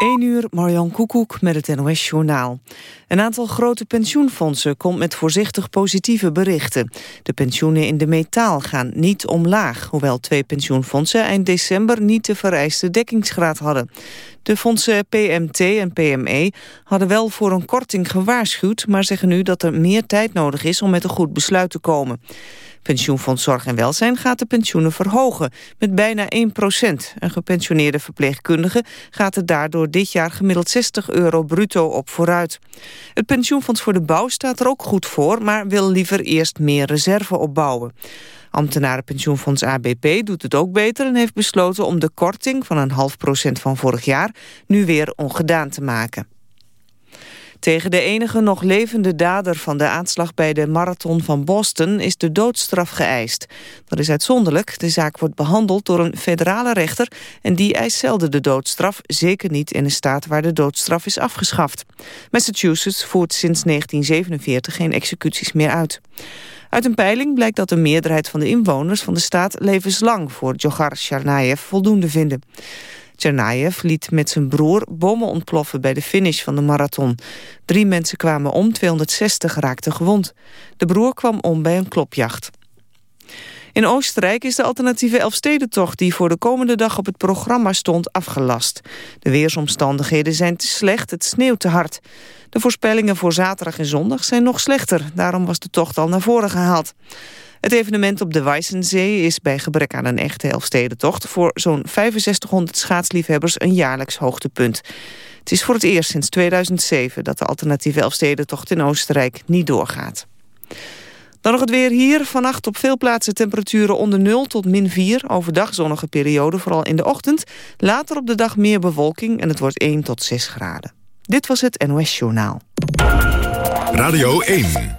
1 uur, Marjan Koekoek met het NOS-journaal. Een aantal grote pensioenfondsen komt met voorzichtig positieve berichten. De pensioenen in de metaal gaan niet omlaag... hoewel twee pensioenfondsen eind december niet de vereiste dekkingsgraad hadden. De fondsen PMT en PME hadden wel voor een korting gewaarschuwd... maar zeggen nu dat er meer tijd nodig is om met een goed besluit te komen. Pensioenfonds Zorg en Welzijn gaat de pensioenen verhogen met bijna 1 procent. Een gepensioneerde verpleegkundige gaat er daardoor dit jaar gemiddeld 60 euro bruto op vooruit. Het pensioenfonds voor de bouw staat er ook goed voor, maar wil liever eerst meer reserve opbouwen. Ambtenarenpensioenfonds ABP doet het ook beter en heeft besloten om de korting van een half procent van vorig jaar nu weer ongedaan te maken. Tegen de enige nog levende dader van de aanslag bij de marathon van Boston is de doodstraf geëist. Dat is uitzonderlijk. De zaak wordt behandeld door een federale rechter en die eist zelden de doodstraf, zeker niet in een staat waar de doodstraf is afgeschaft. Massachusetts voert sinds 1947 geen executies meer uit. Uit een peiling blijkt dat de meerderheid van de inwoners van de staat levenslang voor Djokhar Tsarnaev voldoende vinden. Tsarnaev liet met zijn broer bommen ontploffen bij de finish van de marathon. Drie mensen kwamen om, 260 raakten gewond. De broer kwam om bij een klopjacht. In Oostenrijk is de alternatieve Elfstedentocht die voor de komende dag op het programma stond afgelast. De weersomstandigheden zijn te slecht, het sneeuwt te hard. De voorspellingen voor zaterdag en zondag zijn nog slechter. Daarom was de tocht al naar voren gehaald. Het evenement op de Weissensee is bij gebrek aan een echte Elfstedentocht... voor zo'n 6500 schaatsliefhebbers een jaarlijks hoogtepunt. Het is voor het eerst sinds 2007 dat de alternatieve Elfstedentocht in Oostenrijk niet doorgaat. Dan nog het weer hier. Vannacht op veel plaatsen temperaturen onder 0 tot min 4. Overdag zonnige periode, vooral in de ochtend. Later op de dag meer bewolking en het wordt 1 tot 6 graden. Dit was het NOS Journaal. Radio 1.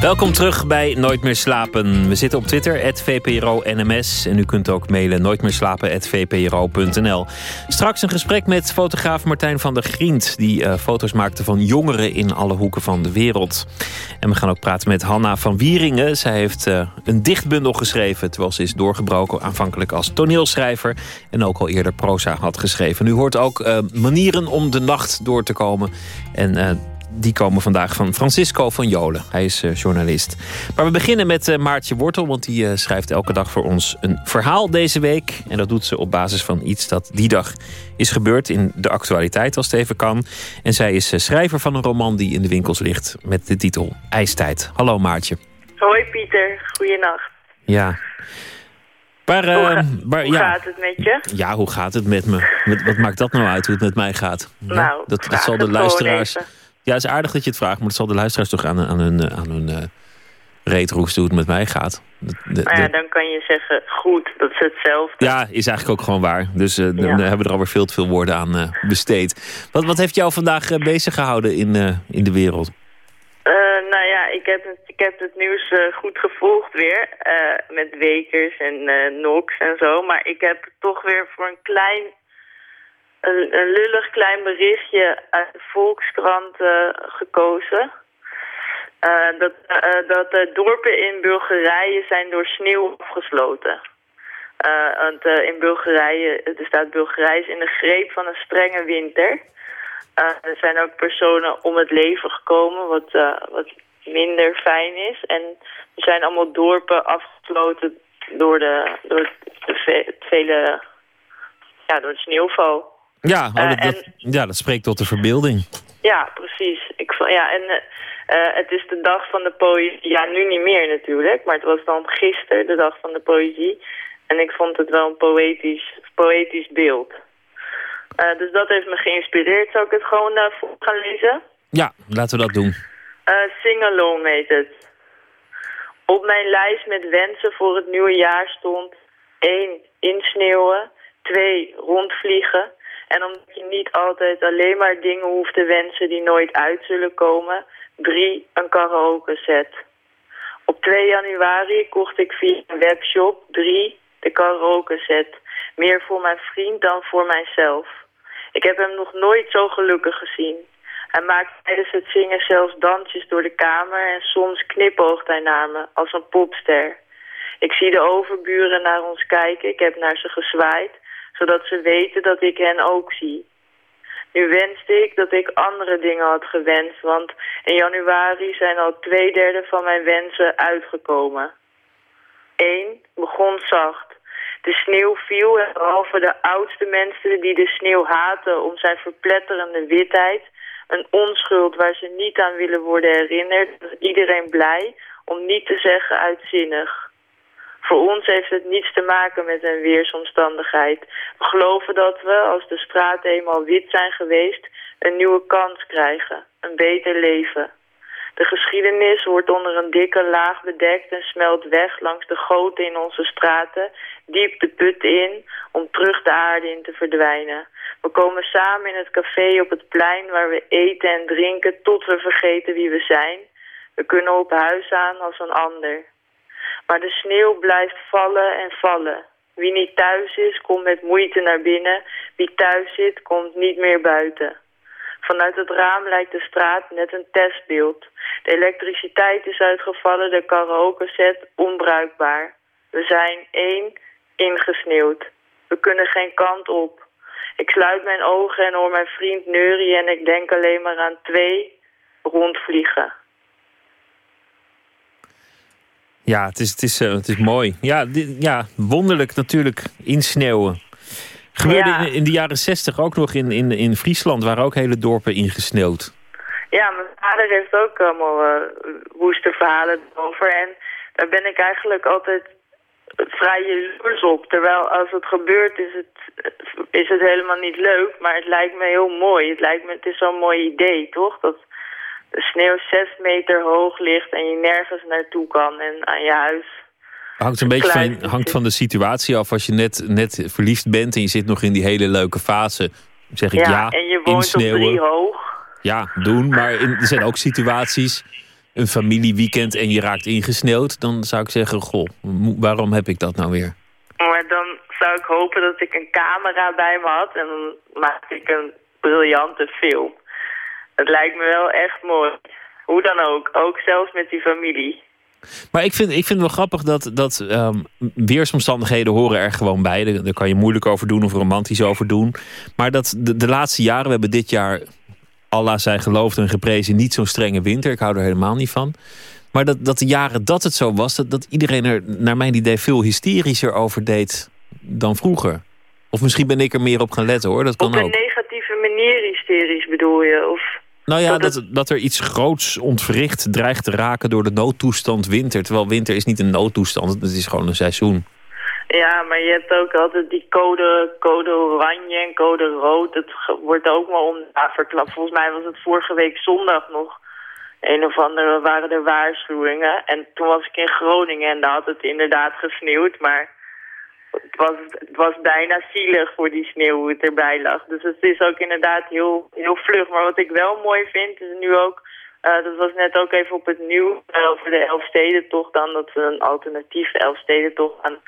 Welkom terug bij Nooit meer slapen. We zitten op Twitter, @vpro_nms en u kunt ook mailen nooitmeerslapen@vpro.nl. Straks een gesprek met fotograaf Martijn van der Grient... die uh, foto's maakte van jongeren in alle hoeken van de wereld. En we gaan ook praten met Hanna van Wieringen. Zij heeft uh, een dichtbundel geschreven... terwijl ze is doorgebroken aanvankelijk als toneelschrijver... en ook al eerder proza had geschreven. U hoort ook uh, manieren om de nacht door te komen... en die komen vandaag van Francisco van Jolen. Hij is uh, journalist. Maar we beginnen met uh, Maartje Wortel, want die uh, schrijft elke dag voor ons een verhaal deze week. En dat doet ze op basis van iets dat die dag is gebeurd in de actualiteit, als het even kan. En zij is schrijver van een roman die in de winkels ligt met de titel IJstijd. Hallo Maartje. Hoi Pieter, goeienacht. Ja. Maar, hoe, ga, maar, hoe ja, gaat het met je? Ja, hoe gaat het met me? Wat, wat maakt dat nou uit, hoe het met mij gaat? Nou, dat, dat zal de luisteraars... Ja, het is aardig dat je het vraagt, maar het zal de luisteraars toch aan, aan hun, aan hun uh, reet hoe het met mij gaat. De, de, nou ja, dan kan je zeggen, goed, dat is hetzelfde. Ja, is eigenlijk ook gewoon waar. Dus uh, dan hebben we er alweer veel te veel woorden aan uh, besteed. Wat, wat heeft jou vandaag uh, bezig gehouden in, in de wereld? nou ja, ik heb het, ik heb het nieuws goed gevolgd weer. met Wekers en Nox en zo. Maar ik heb toch weer voor een klein een, een lullig klein berichtje uit de Volkskrant uh, gekozen. Uh, dat, uh, dat de dorpen in Bulgarije zijn door sneeuw afgesloten. want in Bulgarije, er staat Bulgarije is in de greep van een strenge winter. er zijn ook personen om het leven gekomen, wat, wat minder fijn is. En er zijn allemaal dorpen afgesloten door, de, door het vele, ja, door het sneeuwval. Ja, oh, dat, dat, ja, dat spreekt tot de verbeelding. Ja, precies. Ik, ja, en uh, het is de dag van de poëzie. Ja, nu niet meer natuurlijk, maar het was dan gisteren de dag van de poëzie. En ik vond het wel een poëtisch, poëtisch beeld. Uh, dus dat heeft me geïnspireerd. Zou ik het gewoon uh, voor gaan lezen? Ja, laten we dat doen. Sing Along heet het. Op mijn lijst met wensen voor het nieuwe jaar stond... 1. Insneeuwen. 2. Rondvliegen. En omdat je niet altijd alleen maar dingen hoeft te wensen die nooit uit zullen komen. Drie, een karaoke set. Op 2 januari kocht ik via een webshop drie de karaoke set. Meer voor mijn vriend dan voor mijzelf. Ik heb hem nog nooit zo gelukkig gezien. Hij maakt tijdens het zingen zelfs dansjes door de kamer en soms knipoogt hij naar me als een popster. Ik zie de overburen naar ons kijken, ik heb naar ze gezwaaid, zodat ze weten dat ik hen ook zie. Nu wenste ik dat ik andere dingen had gewenst, want in januari zijn al twee derde van mijn wensen uitgekomen. Eén begon zacht. De sneeuw viel en behalve de oudste mensen die de sneeuw haten om zijn verpletterende witheid, een onschuld waar ze niet aan willen worden herinnerd, was iedereen blij om niet te zeggen uitzinnig. Voor ons heeft het niets te maken met een weersomstandigheid. We geloven dat we, als de straten eenmaal wit zijn geweest, een nieuwe kans krijgen, een beter leven. De geschiedenis wordt onder een dikke laag bedekt en smelt weg langs de goten in onze straten, diep de put in, om terug de aarde in te verdwijnen. We komen samen in het café op het plein waar we eten en drinken tot we vergeten wie we zijn. We kunnen op huis aan als een ander. Maar de sneeuw blijft vallen en vallen. Wie niet thuis is, komt met moeite naar binnen. Wie thuis zit, komt niet meer buiten. Vanuit het raam lijkt de straat net een testbeeld. De elektriciteit is uitgevallen, de karaoke set onbruikbaar. We zijn één, ingesneeuwd. We kunnen geen kant op. Ik sluit mijn ogen en hoor mijn vriend neurien en ik denk alleen maar aan twee rondvliegen. Ja, het is, het is, uh, het is mooi. Ja, dit, ja, wonderlijk natuurlijk insneeuwen. Gebeurde Ja. in, in de jaren zestig ook nog in, in, in Friesland... waren ook hele dorpen ingesneeuwd. Ja, mijn vader heeft ook allemaal eh, woeste verhalen over. En daar ben ik eigenlijk altijd vrij jaloers op. Terwijl als het gebeurt is het, is het helemaal niet leuk. Maar het lijkt me heel mooi. Het, lijkt me, het is zo'n mooi idee, toch? Dat de sneeuw zes meter hoog ligt en je nergens naartoe kan. En aan je huis Hangt een beetje van, hangt van de situatie af. Als je net, net verliefd bent en je zit nog in die hele leuke fase... zeg ik ja, en je woont op drie hoog. Ja, doen. Maar in, er zijn ook situaties, een familieweekend en je raakt ingesneeuwd. Dan zou ik zeggen, goh, waarom heb ik dat nou weer? Maar dan zou ik hopen dat ik een camera bij me had en dan maakte ik een briljante film. Het lijkt me wel echt mooi. Hoe dan ook, ook zelfs met die familie. Maar ik vind, ik vind het wel grappig dat, dat ehm, weersomstandigheden horen er gewoon bij. Daar, daar kan je moeilijk over doen of romantisch over doen. Maar dat de, de laatste jaren, we hebben dit jaar, Allah zij geloofd en geprezen, niet zo'n strenge winter. Ik hou er helemaal niet van. Maar dat, dat de jaren dat het zo was, dat, dat iedereen er naar mijn idee veel hysterischer over deed dan vroeger. Of misschien ben ik er meer op gaan letten hoor, dat kan Op een ook. negatieve manier hysterisch bedoel je? Of... Nou ja, dat dat, er iets groots ontwricht dreigt te raken door de noodtoestand winter. Terwijl winter is niet een noodtoestand, het is gewoon een seizoen. Ja, maar je hebt ook altijd die code, code oranje en code rood. Het wordt ook maar om verklapt. Volgens mij was het vorige week zondag nog een of andere waren er waarschuwingen. En toen was ik in Groningen en daar had het inderdaad gesneeuwd. Maar het was, was bijna zielig voor die sneeuw hoe het erbij lag. Dus het is ook inderdaad heel, heel vlug. Maar wat ik wel mooi vind is nu ook... eh, dat was net ook even op het nieuws eh, over de Elfstedentocht dan... dat we een alternatief Elfstedentocht gaan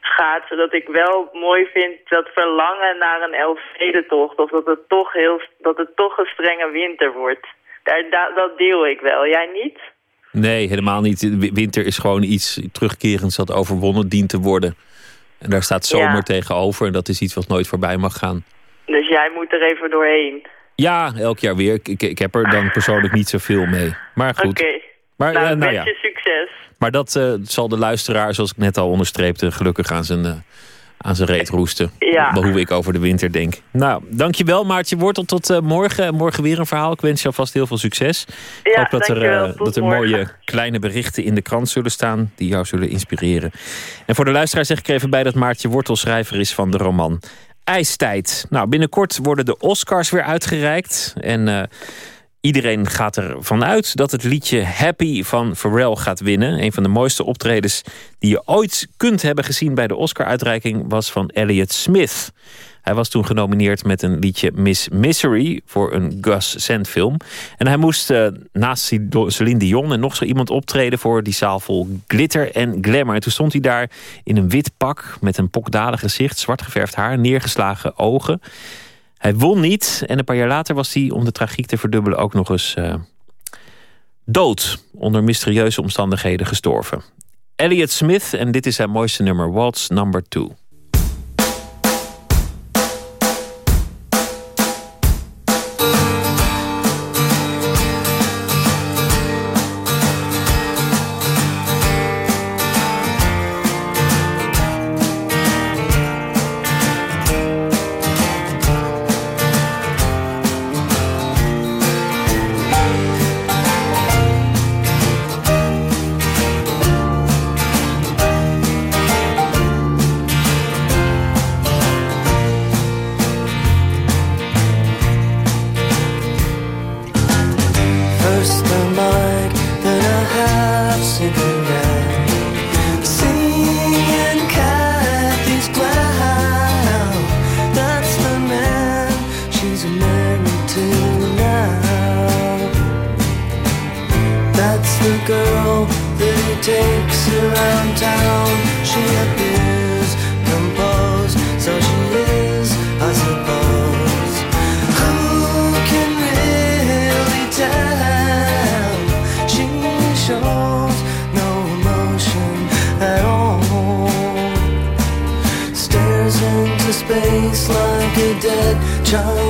schaatsen. Dat ik wel mooi vind dat verlangen naar een Elfstedentocht... of dat het toch, heel, dat het toch een strenge winter wordt. Daar, da- dat deel ik wel. Jij niet? Nee, helemaal niet. Winter is gewoon iets terugkerends dat overwonnen dient te worden. En daar staat zomer Ja. tegenover. En dat is iets wat nooit voorbij mag gaan. Dus jij moet er even doorheen. Ja, elk jaar weer. Ik, ik, heb er dan persoonlijk niet zoveel mee. Maar Oké. goed. Maar, Nou, eh, nou ja. succes. maar dat eh, zal de luisteraar, zoals ik net al onderstreepte... gelukkig aan zijn, eh, aan zijn reet roesten. Ja. Hoe ik over de winter denk. Nou, dankjewel Maartje Wortel. Tot eh, morgen. Morgen weer een verhaal. Ik wens je alvast heel veel succes. Ik Ja, hoop dat er, eh, dat er mooie kleine berichten in de krant zullen staan... die jou zullen inspireren. En voor de luisteraar zeg ik er even bij dat Maartje Wortel schrijver is van de roman IJstijd. Nou, binnenkort worden de Oscars weer uitgereikt. En eh, iedereen gaat ervan uit dat het liedje Happy van Pharrell gaat winnen. Een van de mooiste optredens die je ooit kunt hebben gezien bij de Oscar-uitreiking was van Elliot Smith. Hij was toen genomineerd met een liedje Miss Misery voor een Gus Sand film. En hij moest uh, naast Celine Dion en nog zo iemand optreden voor die zaal vol glitter en glamour. En toen stond hij daar in een wit pak met een pokdalig gezicht, zwart geverfd haar, neergeslagen ogen. Hij won niet en een paar jaar later was hij, om de tragiek te verdubbelen, ook nog eens uh, dood. Onder mysterieuze omstandigheden gestorven. Elliot Smith en dit is zijn mooiste nummer, Waltz Number 2. 像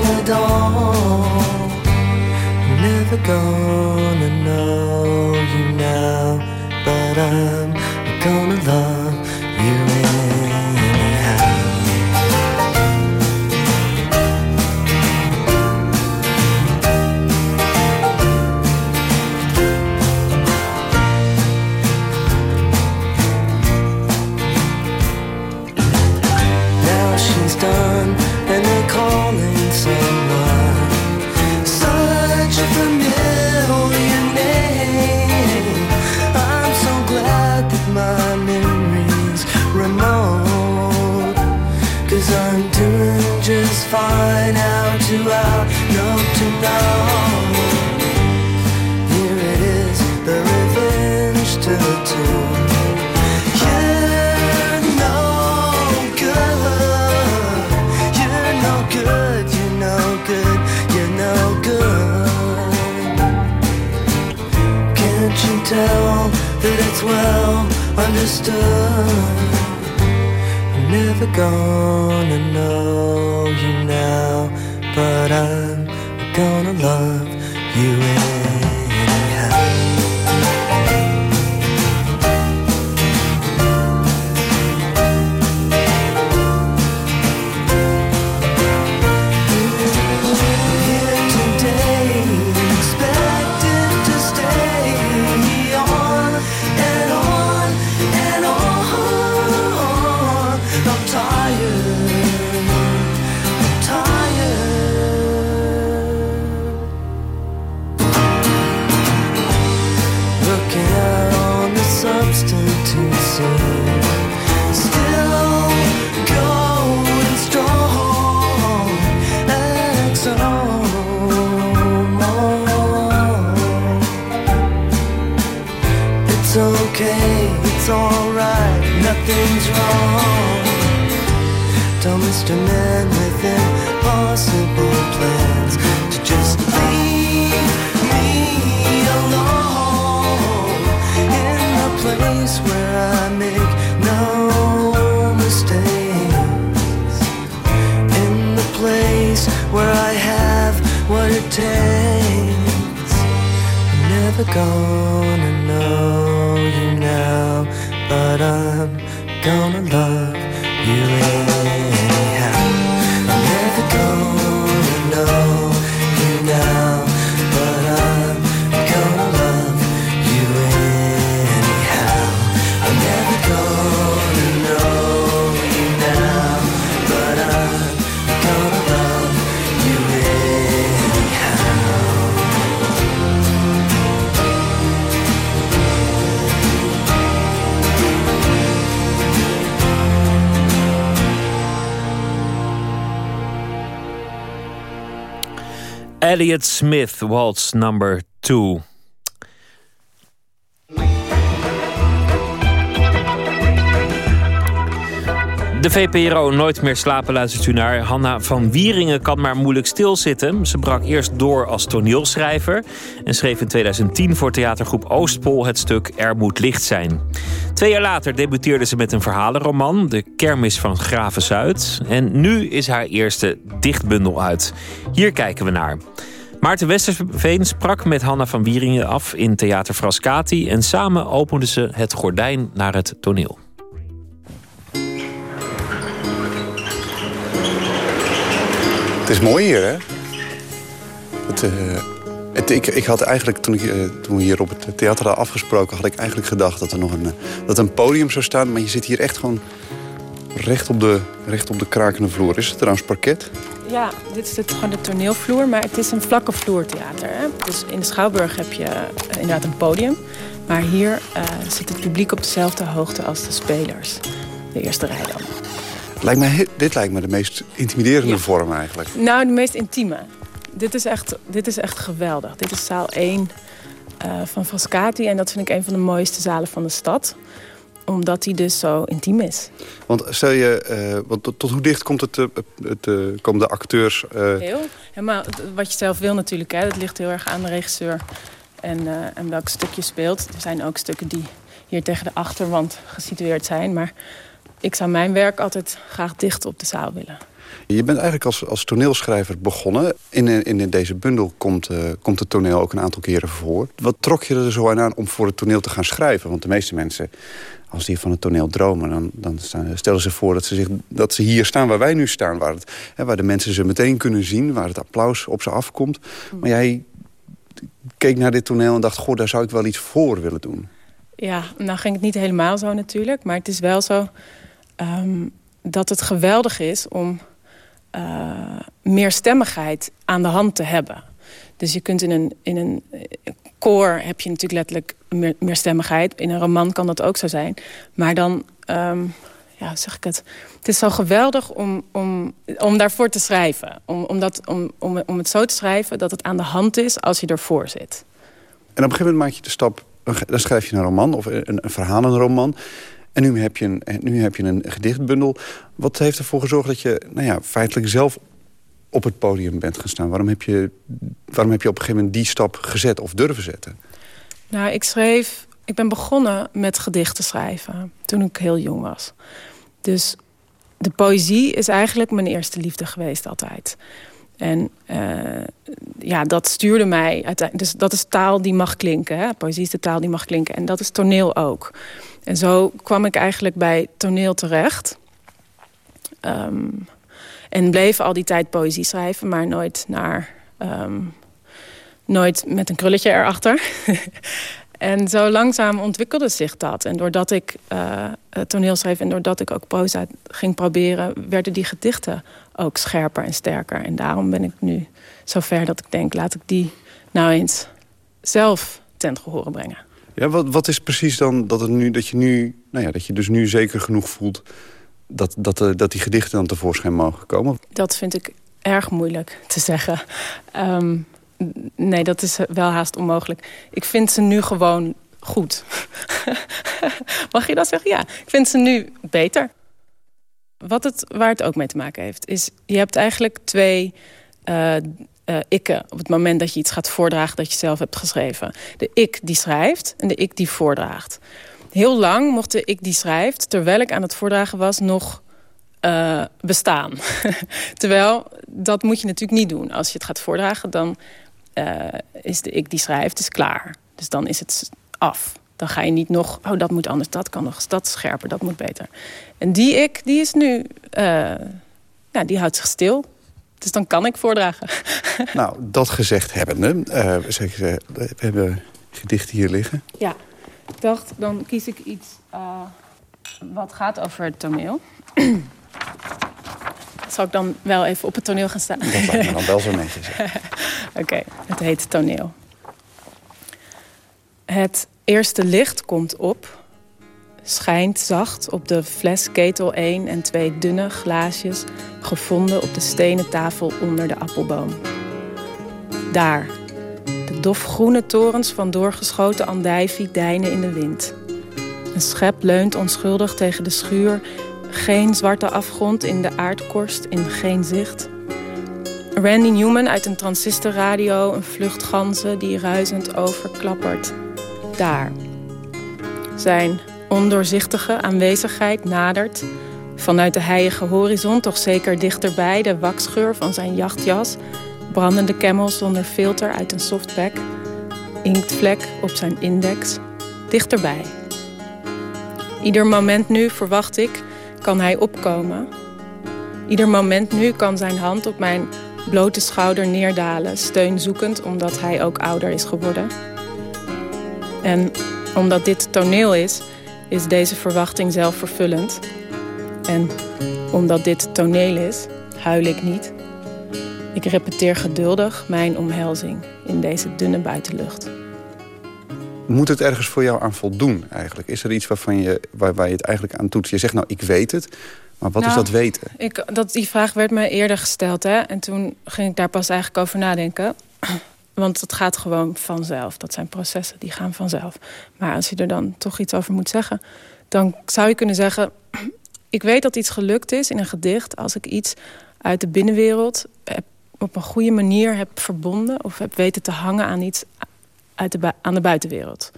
Elliot Smith, Waltz number 2. De VPRO Nooit meer slapen luistert u naar. Hanna van Wieringen kan maar moeilijk stilzitten. Ze brak eerst door als toneelschrijver... en schreef in 2010 voor theatergroep Oostpol het stuk Er moet licht zijn. Twee jaar later debuteerde ze met een verhalenroman... De Kermis van Graven Zuid. En nu is haar eerste dichtbundel uit. Hier kijken we naar. Maarten Westerveen sprak met Hanna van Wieringen af in Theater Frascati... en samen openden ze het gordijn naar het toneel. Het is mooi hier, hè? Het, uh, het, ik, ik had eigenlijk, toen, ik, uh, toen we hier op het theater hadden afgesproken... had ik eigenlijk gedacht dat er nog een, uh, dat een podium zou staan. Maar je zit hier echt gewoon recht op de, recht op de krakende vloer. Is het trouwens parket? Ja, dit is het, gewoon de toneelvloer, maar het is een vlakke vloertheater. Hè? Dus in de Schouwburg heb je inderdaad een podium. Maar hier zit het publiek op dezelfde hoogte als de spelers. De eerste rij dan. Lijkt mij, dit lijkt me de meest intimiderende vorm eigenlijk. Nou, de meest intieme. Dit is echt, dit is echt geweldig. Dit is zaal 1 uh, van Frascati. En dat vind ik een van de mooiste zalen van de stad. Omdat die dus zo intiem is. Want stel je, uh, want tot, tot, hoe dicht komt het, het, het komen de acteurs? Uh... Heel. Helemaal wat je zelf wil natuurlijk. Hè. Dat ligt heel erg aan de regisseur. En, en welk stuk je speelt. Er zijn ook stukken die hier tegen de achterwand gesitueerd zijn. Maar ik zou mijn werk altijd graag dicht op de zaal willen. Je bent eigenlijk als, als toneelschrijver begonnen. In, in deze bundel komt, uh, komt het toneel ook een aantal keren voor. Wat trok je er zo aan om voor het toneel te gaan schrijven? Want de meeste mensen, als die van het toneel dromen... dan, dan stellen ze voor dat ze, zich, dat ze hier staan waar wij nu staan. Waar, het, hè, waar de mensen ze meteen kunnen zien, waar het applaus op ze afkomt. Maar jij keek naar dit toneel en dacht... goh, daar zou ik wel iets voor willen doen. Ja, nou ging het niet helemaal zo natuurlijk. Maar het is wel zo um, dat het geweldig is om uh, meerstemmigheid aan de hand te hebben. Dus je kunt in een, in een koor heb je natuurlijk letterlijk meer, meerstemmigheid. In een roman kan dat ook zo zijn. Maar dan, um, ja, zeg ik het... Het is zo geweldig om, om, om daarvoor te schrijven. Om, om, dat, om, om, om het zo te schrijven dat het aan de hand is als je ervoor zit. En op een gegeven moment maak je de stap... dan schrijf je een roman of een, een verhalenroman... En nu heb, je een, nu heb je een gedichtbundel. Wat heeft ervoor gezorgd dat je nou ja, feitelijk zelf op het podium bent gaan staan? Waarom heb, je, waarom heb je op een gegeven moment die stap gezet of durven zetten? Nou, ik schreef... Ik ben begonnen met gedichten schrijven toen ik heel jong was. Dus de poëzie is eigenlijk mijn eerste liefde geweest altijd. En uh, ja, dat stuurde mij uiteindelijk. Dus dat is taal die mag klinken. Hè? Poëzie is de taal die mag klinken. En dat is toneel ook. En zo kwam ik eigenlijk bij toneel terecht. Um, en bleef al die tijd poëzie schrijven, maar nooit, naar, um, nooit met een krulletje erachter. en zo langzaam ontwikkelde zich dat. En doordat ik uh, toneel schreef en doordat ik ook proza ging proberen... werden die gedichten ook scherper en sterker. En daarom ben ik nu zover dat ik denk... laat ik die nou eens zelf ten gehore brengen. Ja, wat, wat is precies dan dat, het nu, dat, je nu, nou ja, dat je dus nu zeker genoeg voelt... Dat, dat, uh, dat die gedichten dan tevoorschijn mogen komen? Dat vind ik erg moeilijk te zeggen. Um, nee, dat is wel haast onmogelijk. Ik vind ze nu gewoon goed. Mag je dat zeggen? Ja, ik vind ze nu beter. Wat het, waar het ook mee te maken heeft, is... je hebt eigenlijk twee uh, uh, ikken op het moment dat je iets gaat voordragen dat je zelf hebt geschreven. De ik die schrijft en de ik die voordraagt. Heel lang mocht de ik die schrijft, terwijl ik aan het voordragen was, nog uh, bestaan. terwijl, dat moet je natuurlijk niet doen. Als je het gaat voordragen, dan uh, is de ik die schrijft is klaar. Dus dan is het af. Dan ga je niet nog, oh dat moet anders, dat kan nog, dat scherper, dat moet beter. En die ik, die is nu, ja, die houdt zich stil. Dus dan kan ik voordragen. Nou, dat gezegd hebbende, uh, zeg, uh, we hebben gedichten hier liggen. Ja, ik dacht, dan kies ik iets uh, wat gaat over het toneel. Zal ik dan wel even op het toneel gaan staan? Dat lijkt me dan wel zo netjes. Oké, okay, het heet toneel. Het eerste licht komt op, schijnt zacht op de fles ketel 1 en twee dunne glaasjes... gevonden op de stenen tafel onder de appelboom. Daar. De dofgroene torens van doorgeschoten andijvie deinen in de wind. Een schep leunt onschuldig tegen de schuur. Geen zwarte afgrond in de aardkorst, in geen zicht. Randy Newman uit een transistorradio, een vluchtganzen die ruisend overklappert. Daar. Zijn ondoorzichtige aanwezigheid nadert. Vanuit de heilige horizon, toch zeker dichterbij, de waksgeur van zijn jachtjas. Brandende camels zonder filter uit een softpack. Inktvlek op zijn index. Dichterbij. Ieder moment nu, verwacht ik, kan hij opkomen. Ieder moment nu kan zijn hand op mijn blote schouder neerdalen, steunzoekend omdat hij ook ouder is geworden. En omdat dit toneel is, is deze verwachting zelfvervullend. En omdat dit toneel is, huil ik niet. Ik repeteer geduldig mijn omhelzing in deze dunne buitenlucht. Moet het ergens voor jou aan voldoen eigenlijk? Is er iets waarvan je, waar, waar je het eigenlijk aan toetst? Je zegt nou, ik weet het. Maar wat is Nou, dat weten? Ik, dat, die vraag werd me eerder gesteld. Hè? En toen ging ik daar pas eigenlijk over nadenken. Want het gaat gewoon vanzelf. Dat zijn processen, die gaan vanzelf. Maar als je er dan toch iets over moet zeggen... dan zou je kunnen zeggen... ik weet dat iets gelukt is in een gedicht... als ik iets uit de binnenwereld op een goede manier heb verbonden... of heb weten te hangen aan iets uit de, aan de buitenwereld.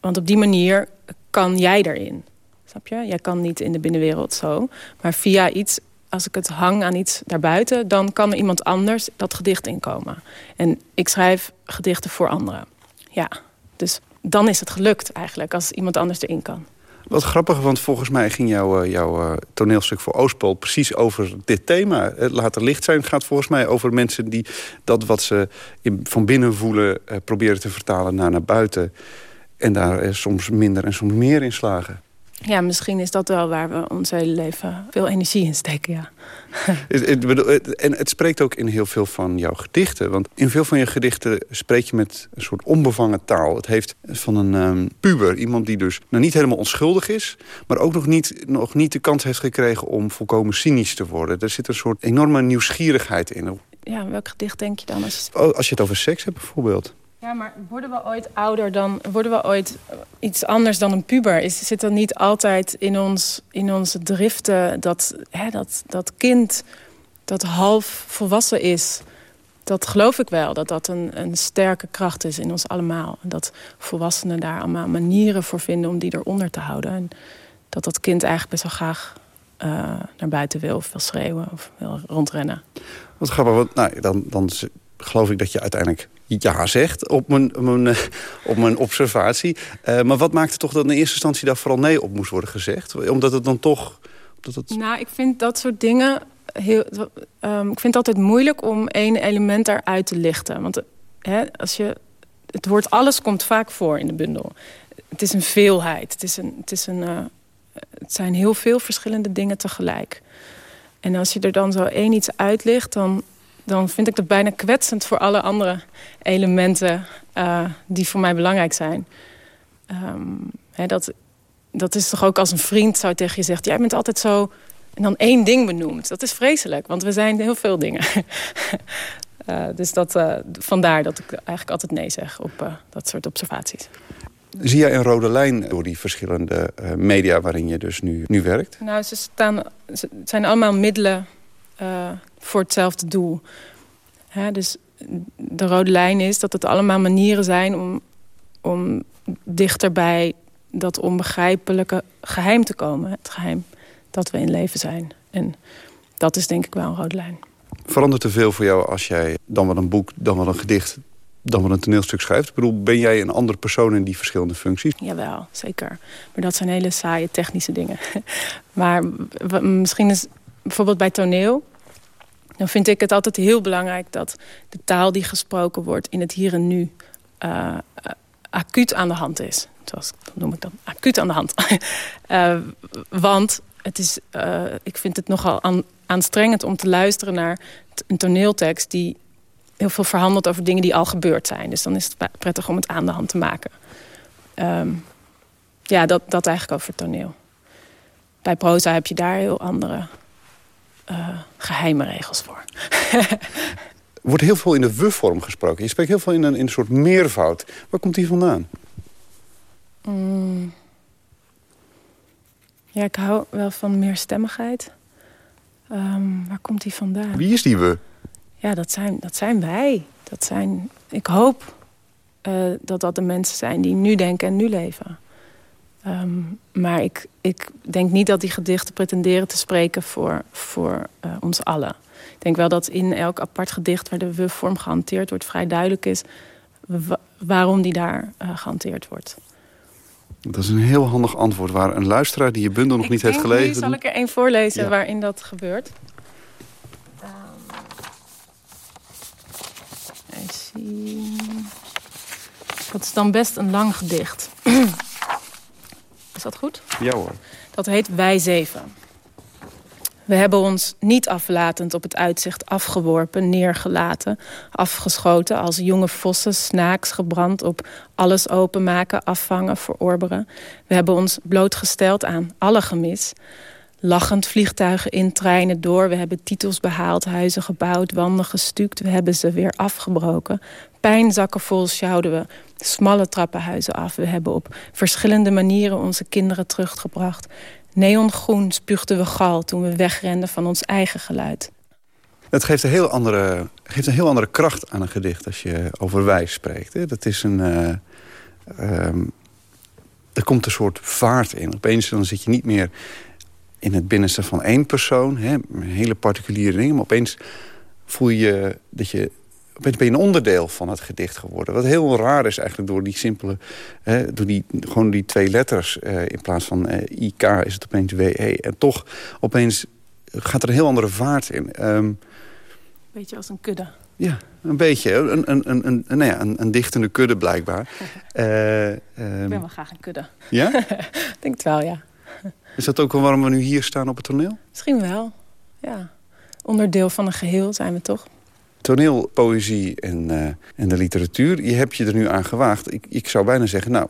Want op die manier kan jij erin. Snap je? Jij kan niet in de binnenwereld zo. Maar via iets, als ik het hang aan iets daarbuiten... dan kan iemand anders dat gedicht inkomen. En ik schrijf gedichten voor anderen. Ja, dus dan is het gelukt eigenlijk... als iemand anders erin kan. Wat grappig, want volgens mij ging jouw, eh, jouw eh, toneelstuk voor Oostpool... precies over dit thema. Eh, Laat er licht zijn Het gaat volgens mij over mensen die dat wat ze van binnen voelen... eh, proberen te vertalen naar naar buiten. En daar eh, soms minder en soms meer in slagen. Ja, misschien is dat wel waar we ons hele leven veel energie in steken, ja. En het spreekt ook in heel veel van jouw gedichten. Want in veel van je gedichten spreek je met een soort onbevangen taal. Het heeft van een ehm, puber, iemand die dus nou, niet helemaal onschuldig is... maar ook nog niet, nog niet de kans heeft gekregen om volkomen cynisch te worden. Er zit een soort enorme nieuwsgierigheid in. Ja, welk gedicht denk je dan? Als. Oh, Als je het over seks hebt bijvoorbeeld. Ja, maar worden we ooit ouder dan... worden we ooit iets anders dan een puber? Is, zit dan niet altijd in, ons, in onze driften dat, hè, dat, dat kind dat half volwassen is... dat geloof ik wel, dat dat een, een sterke kracht is in ons allemaal. Dat volwassenen daar allemaal manieren voor vinden om die eronder te houden. En dat dat kind eigenlijk best wel graag eh, naar buiten wil... of wil schreeuwen of wil rondrennen. Wat grappig, want nou, dan, dan geloof ik dat je uiteindelijk ja zegt op mijn, op mijn, eh, observatie. Eh, maar wat maakte toch dat in eerste instantie daar vooral nee op moest worden gezegd? Omdat het dan toch... Dat. Nou, ik vind dat soort dingen heel. ehm, ik vind het altijd moeilijk om één element eruit te lichten. Want hè, als je. Het woord alles komt vaak voor in de bundel. Het is een veelheid. Het, is een, het, is een, eh, het zijn heel veel verschillende dingen tegelijk. En als je er dan zo één iets uitlicht, dan, dan vind ik dat bijna kwetsend voor alle andere elementen eh, die voor mij belangrijk zijn. Ehm, hè, dat, dat is toch ook als een vriend zou tegen je zegt... jij bent altijd zo... en dan één ding benoemt. Dat is vreselijk, want we zijn heel veel dingen. Eh, dus dat, eh, vandaar dat ik eigenlijk altijd nee zeg op dat soort observaties. Zie jij een rode lijn door die verschillende media waarin je dus nu, nu werkt? Nou, ze staan, ze het zijn allemaal middelen eh, voor hetzelfde doel. Hè, dus de rode lijn is dat het allemaal manieren zijn om, om dichter bij dat onbegrijpelijke geheim te komen. Het geheim dat we in leven zijn. En dat is denk ik wel een rode lijn. Verandert er veel voor jou als jij dan wel een boek, dan wel een gedicht... dan wel een toneelstuk schrijft? Ik bedoel, ben jij een andere persoon in die verschillende functies? Jawel, zeker. Maar dat zijn hele saaie technische dingen. maar misschien is bijvoorbeeld bij toneel... dan vind ik het altijd heel belangrijk dat de taal die gesproken wordt... in het hier en nu eh, eh, acuut aan de hand is. Zoals, dat noem ik dan, acuut aan de hand. Eh, want het is, ik vind het nogal aan, aanstrengend om te luisteren naar een toneeltekst... die heel veel verhandelt over dingen die al gebeurd zijn. Dus dan is het prettig om het aan de hand te maken. Ehm, ja, dat, dat eigenlijk over toneel. Bij proza heb je daar heel andere eh, geheime regels voor. wordt heel veel in de we-vorm gesproken. Je spreekt heel veel in een, in een soort meervoud. Waar komt die vandaan? Mm. Ja, ik hou wel van meerstemmigheid. Um, waar komt die vandaan? Wie is die we? Ja, dat zijn, dat zijn wij. Dat zijn, ik hoop uh, dat dat de mensen zijn die nu denken en nu leven. Um, maar ik, ik denk niet dat die gedichten pretenderen te spreken voor, voor uh, ons allen. Ik denk wel dat in elk apart gedicht waar de we-vorm gehanteerd wordt... vrij duidelijk is waarom die daar uh, gehanteerd wordt. Dat is een heel handig antwoord. Waar een luisteraar die je bundel nog ik niet heeft gelezen... Nu zal ik er één voorlezen ja. waarin dat gebeurt. Um, even zien... Dat is dan best een lang gedicht. is dat goed? Ja hoor. Dat heet Wij Zeven. We hebben ons niet aflatend op het uitzicht afgeworpen, neergelaten, afgeschoten als jonge vossen, snaaks gebrand op alles openmaken, afvangen, verorberen. We hebben ons blootgesteld aan alle gemis. Lachend vliegtuigen in treinen door. We hebben titels behaald, huizen gebouwd, wanden gestuukt. We hebben ze weer afgebroken. Pijnzakken vol sjouwden we smalle trappenhuizen af. We hebben op verschillende manieren onze kinderen teruggebracht. Neongroen spuugden we gal toen we wegrenden van ons eigen geluid. Het geeft een heel andere, geeft een heel andere kracht aan een gedicht als je over wij spreekt. Hè? Dat is een... Uh, um, er komt een soort vaart in. Opeens dan zit je niet meer in het binnenste van één persoon. Hè? Hele particuliere dingen. Maar opeens voel je dat je ben je een onderdeel van het gedicht geworden. Wat heel raar is eigenlijk door die simpele... Hè, door die, gewoon die twee letters. Uh, in plaats van uh, IK is het opeens WE. En toch opeens gaat er een heel andere vaart in. Um, beetje als een kudde. Ja, een beetje. Een, een, een, een, nou ja, een, een dichtende kudde blijkbaar. uh, um, ik ben wel graag een kudde. Ja? Ik denk het wel, ja. Is dat ook wel waarom we nu hier staan op het toneel? Misschien wel, ja. Onderdeel van een geheel zijn we toch toneel, poëzie en, uh, en de literatuur. Je hebt je er nu aan gewaagd. Ik, ik zou bijna zeggen, nou,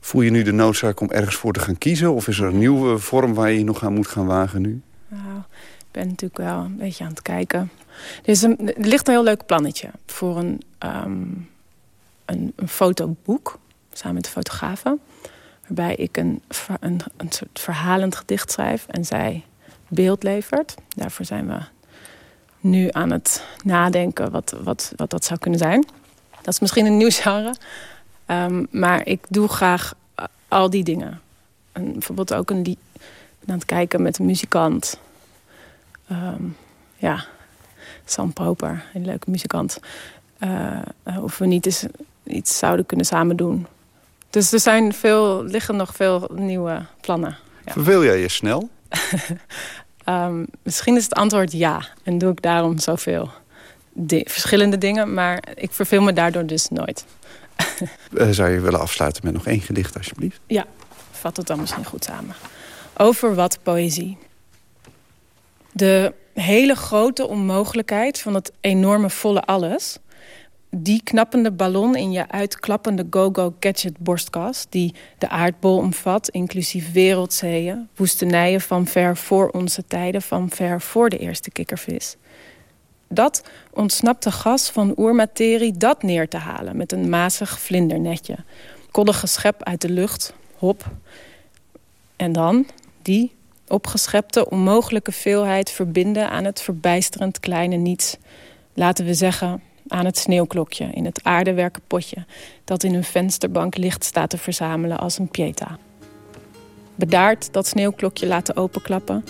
voel je nu de noodzaak om ergens voor te gaan kiezen? Of is er een nieuwe vorm waar je je nog aan moet gaan wagen nu? Nou, ik ben natuurlijk wel een beetje aan het kijken. Er, is een, er ligt een heel leuk plannetje voor een, een, een fotoboek, samen met de fotografen. Waarbij ik een, een, een soort verhalend gedicht schrijf en zij beeld levert. Daarvoor zijn we nu aan het nadenken wat, wat, wat dat zou kunnen zijn. Dat is misschien een nieuw genre. Um, maar ik doe graag al die dingen. En bijvoorbeeld ook een lied aan het kijken met een muzikant. Um, ja, Sam Proper, een leuke muzikant. Uh, of we niet eens iets zouden kunnen samen doen. Dus er zijn veel, liggen nog veel nieuwe plannen. Ja. Verveel jij je snel? Um, misschien is het antwoord ja. En doe ik daarom zoveel verschillende dingen. Maar ik verveel me daardoor dus nooit. uh, zou je willen afsluiten met nog één gedicht, alsjeblieft? Ja, vat het dan misschien goed samen. Over wat poëzie. De hele grote onmogelijkheid van het enorme volle alles die knappende ballon in je uitklappende go-go gadget borstkast... die de aardbol omvat, inclusief wereldzeeën... woestenijen van ver voor onze tijden, van ver voor de eerste kikkervis. Dat ontsnapte gas van oermaterie, dat neer te halen... met een mazig vlindernetje. Koddige schep uit de lucht, hop. En dan die opgeschepte onmogelijke veelheid verbinden... aan het verbijsterend kleine niets. Laten we zeggen aan het sneeuwklokje in het aardewerken potje... dat in een vensterbank licht staat te verzamelen als een pieta. Bedaard dat sneeuwklokje laten openklappen.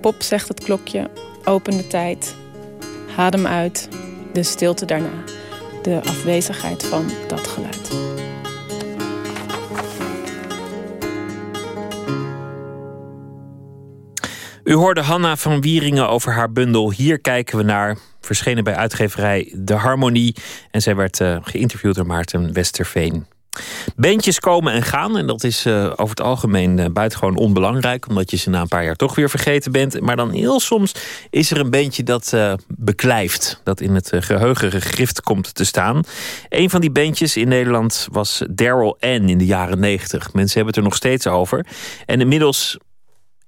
Pop zegt het klokje, open de tijd. Adem uit, de stilte daarna. De afwezigheid van dat geluid. U hoorde Hanna van Wieringen over haar bundel Hier kijken we naar verschenen bij uitgeverij De Harmonie. En zij werd uh, geïnterviewd door Maarten Westerveen. Bandjes komen en gaan. En dat is uh, over het algemeen uh, buitengewoon onbelangrijk. Omdat je ze na een paar jaar toch weer vergeten bent. Maar dan heel soms is er een bandje dat beklijft. Dat in het geheugen gegrift komt te staan. Een van die bandjes in Nederland was Daryl N. in de jaren negentig. Mensen hebben het er nog steeds over. En inmiddels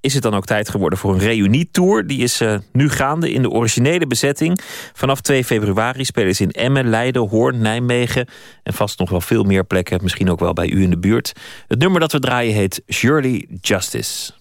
is het dan ook tijd geworden voor een reunietour. Die is uh, nu gaande in de originele bezetting. Vanaf 2 februari spelen ze in Emmen, Leiden, Hoorn, Nijmegen... en vast nog wel veel meer plekken, misschien ook wel bij u in de buurt. Het nummer dat we draaien heet Surely Justice.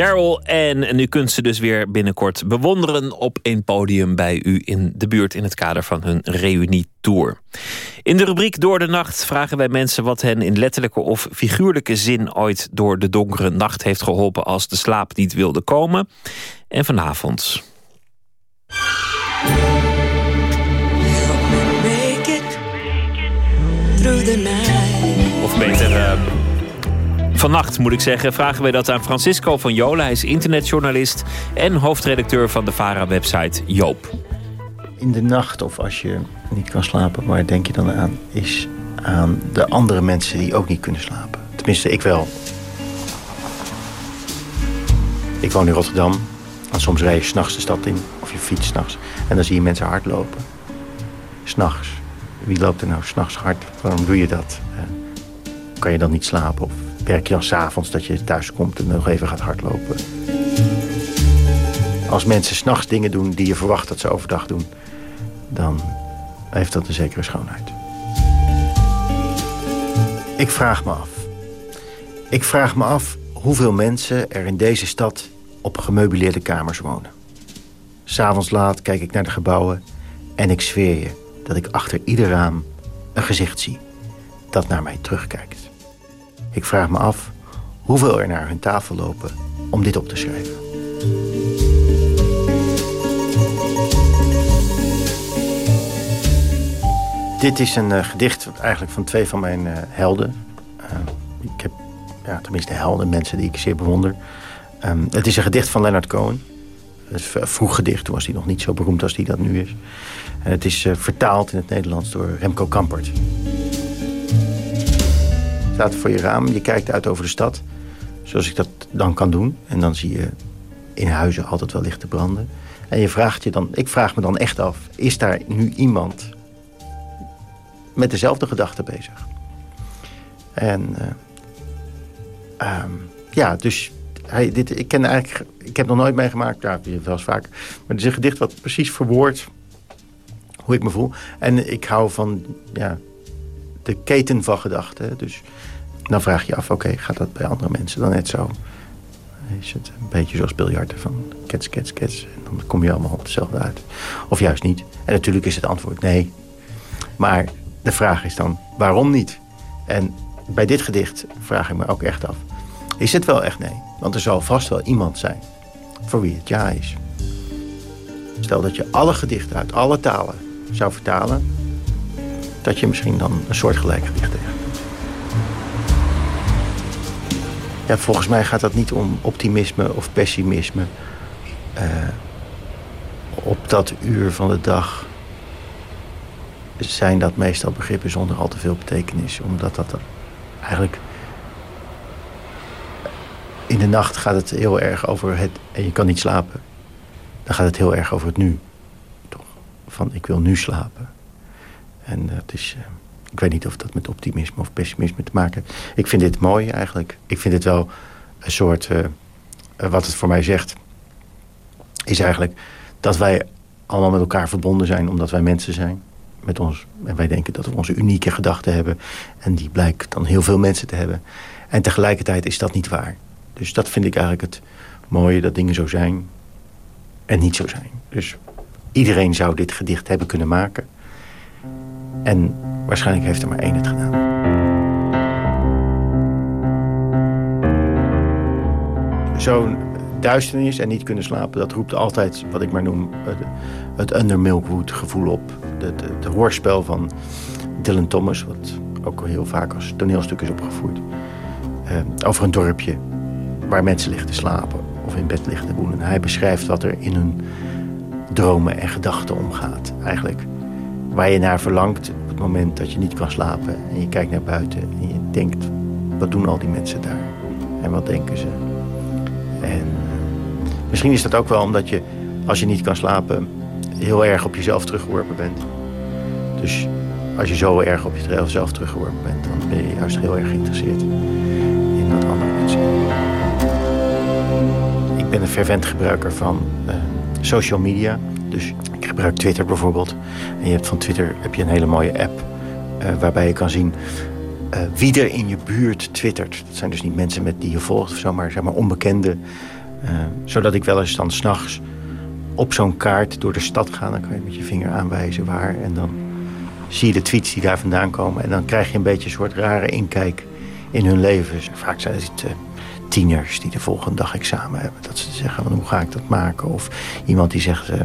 Daryl en nu kunt ze dus weer binnenkort bewonderen op een podium bij u in de buurt in het kader van hun reunietour. In de rubriek Door de Nacht vragen wij mensen wat hen in letterlijke of figuurlijke zin ooit door de donkere nacht heeft geholpen als de slaap niet wilde komen. En vanavond. Vannacht, moet ik zeggen, vragen wij dat aan Francisco van Jola. Hij is internetjournalist en hoofdredacteur van de VARA-website Joop. In de nacht, of als je niet kan slapen, waar denk je dan aan? Is aan de andere mensen die ook niet kunnen slapen. Tenminste, ik wel. Ik woon in Rotterdam. En soms rij je s'nachts de stad in, of je fiets s'nachts. En dan zie je mensen hardlopen. S'nachts. Wie loopt er nou s'nachts hard? Waarom doe je dat? Eh, kan je dan niet slapen? Of werk je dan s'avonds dat je thuis komt en nog even gaat hardlopen. Als mensen s'nachts dingen doen die je verwacht dat ze overdag doen... dan heeft dat een zekere schoonheid. Ik vraag me af. Ik vraag me af hoeveel mensen er in deze stad op gemeubileerde kamers wonen. S'avonds laat kijk ik naar de gebouwen en ik zweer je dat ik achter ieder raam een gezicht zie dat naar mij terugkijkt. Ik vraag me af hoeveel er naar hun tafel lopen om dit op te schrijven. Dit is een uh, gedicht eigenlijk van twee van mijn uh, helden. Uh, ik heb ja, tenminste helden, mensen die ik zeer bewonder. Um, het is een gedicht van Leonard Cohen. Een vroeg gedicht, toen was hij nog niet zo beroemd als hij dat nu is. En het is vertaald in het Nederlands door Remco Kampert. Staat voor je raam, je kijkt uit over de stad. Zoals ik dat dan kan doen. En dan zie je in huizen altijd wel lichten branden. En je vraagt je dan, ik vraag me dan echt af... is daar nu iemand met dezelfde gedachten bezig? En uh, ja, dus hij, dit, ik ken eigenlijk, ik heb nog nooit meegemaakt, ja, wel eens vaak. Maar het is een gedicht wat precies verwoordt hoe ik me voel. En ik hou van ja, de keten van gedachten. Dus dan vraag je af, oké, gaat dat bij andere mensen dan net zo? Is het een beetje zoals biljarten van kets, kets, kets. En dan kom je allemaal op hetzelfde uit. Of juist niet. En natuurlijk is het antwoord nee. Maar de vraag is dan, waarom niet? En bij dit gedicht vraag ik me ook echt af. Is het wel echt nee? Want er zal vast wel iemand zijn voor wie het ja is. Stel dat je alle gedichten uit alle talen zou vertalen... dat je misschien dan een soortgelijk gedicht tegen. Ja, volgens mij gaat dat niet om optimisme of pessimisme. Uh, op dat uur van de dag zijn dat meestal begrippen zonder al te veel betekenis. Omdat dat eigenlijk... In de nacht gaat het heel erg over het... En je kan niet slapen. Dan gaat het heel erg over het nu. Toch? Van ik wil nu slapen. En dat is... Uh, ik weet niet of dat met optimisme of pessimisme te maken heeft. Ik vind dit mooi eigenlijk. Ik vind het wel een soort... Uh, wat het voor mij zegt... is eigenlijk dat wij allemaal met elkaar verbonden zijn... omdat wij mensen zijn. Met ons, en wij denken dat we onze unieke gedachten hebben. En die blijkt dan heel veel mensen te hebben. En tegelijkertijd is dat niet waar. Dus dat vind ik eigenlijk het mooie... dat dingen zo zijn en niet zo zijn. Dus iedereen zou dit gedicht hebben kunnen maken... En waarschijnlijk heeft er maar één het gedaan. Zo'n duisternis en niet kunnen slapen... dat roept altijd wat ik maar noem het under Milkwood gevoel op. Het hoorspel van Dylan Thomas... wat ook heel vaak als toneelstuk is opgevoerd. Uh, over een dorpje waar mensen liggen te slapen of in bed liggen te woelen. Hij beschrijft wat er in hun dromen en gedachten omgaat. Eigenlijk waar je naar verlangt op het moment dat je niet kan slapen. En je kijkt naar buiten en je denkt, wat doen al die mensen daar? En wat denken ze? En eh, misschien is dat ook wel omdat je, als je niet kan slapen, heel erg op jezelf teruggeworpen bent. Dus als je zo erg op jezelf teruggeworpen bent, dan ben je juist heel erg geïnteresseerd in wat andere mensen Ik ben een fervent gebruiker van uh, social media. Dus gebruik Twitter bijvoorbeeld. En je hebt van Twitter heb je een hele mooie app... Uh, waarbij je kan zien uh, wie er in je buurt twittert. Dat zijn dus niet mensen met die je volgt of zo, maar, zeg maar onbekende. Uh, zodat ik wel eens dan s'nachts op zo'n kaart door de stad ga. Dan kan je met je vinger aanwijzen waar. En dan zie je de tweets die daar vandaan komen. En dan krijg je een beetje een soort rare inkijk in hun leven. Vaak zijn het tieners die de volgende dag examen hebben. Dat ze zeggen, van, hoe ga ik dat maken? Of iemand die zegt, uh,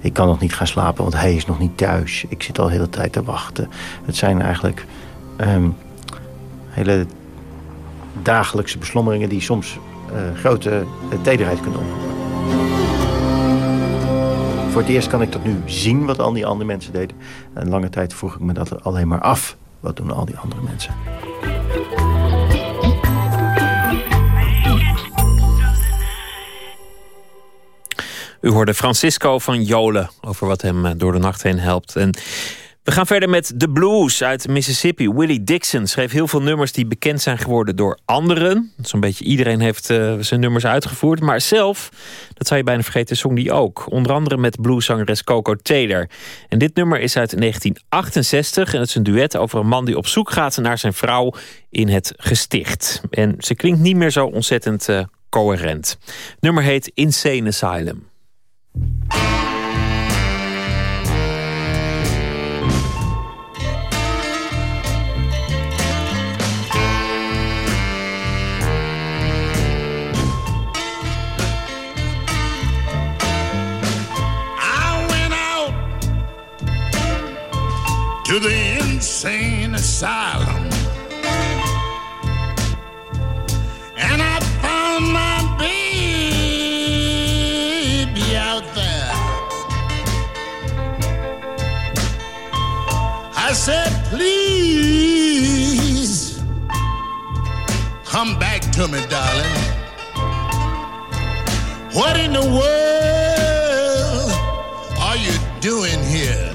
ik kan nog niet gaan slapen, want hij is nog niet thuis. Ik zit al de hele tijd te wachten. Het zijn eigenlijk um, hele dagelijkse beslommeringen... die soms uh, grote uh, tederheid kunnen oproepen. Voor het eerst kan ik dat nu zien wat al die andere mensen deden. En lange tijd vroeg ik me dat alleen maar af. Wat doen al die andere mensen? U hoorde Francisco van Jolen over wat hem eh, door de nacht heen helpt. En we gaan verder met de blues uit Mississippi. Willie Dixon schreef heel veel nummers die bekend zijn geworden door anderen. Zo'n beetje iedereen heeft uh, zijn nummers uitgevoerd. Maar zelf, dat zou je bijna vergeten, zong die ook. Onder andere met blueszangeres Coco Taylor. En dit nummer is uit 1968. En het is een duet over een man die op zoek gaat naar zijn vrouw in het gesticht. En ze klinkt niet meer zo ontzettend uh, coherent. nummer heet Insane Asylum. To the insane asylum. Said, please come back to me, darling. What in the world are you doing here?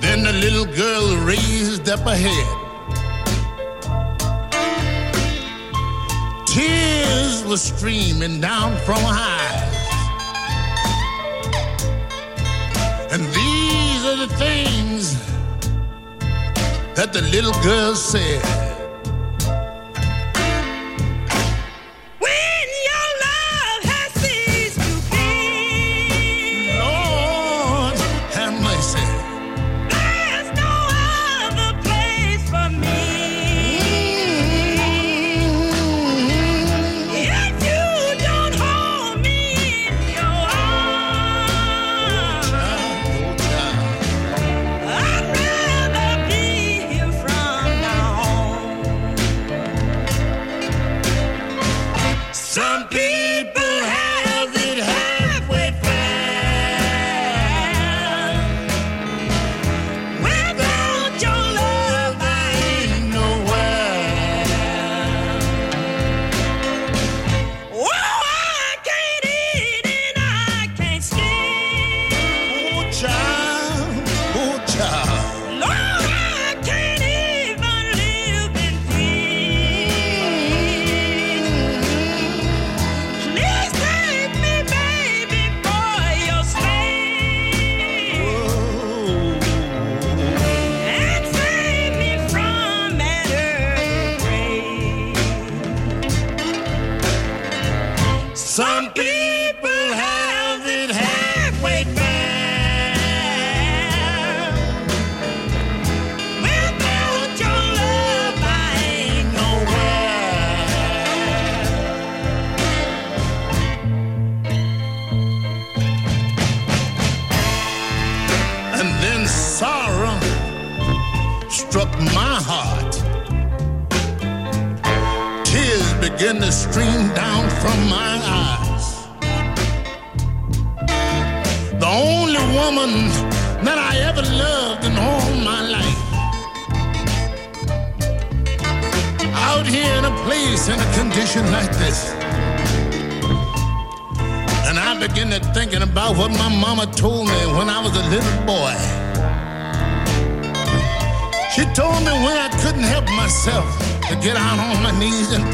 Then the little girl raised up her head. Tears were streaming down from her eyes. These are the things that the little girl said.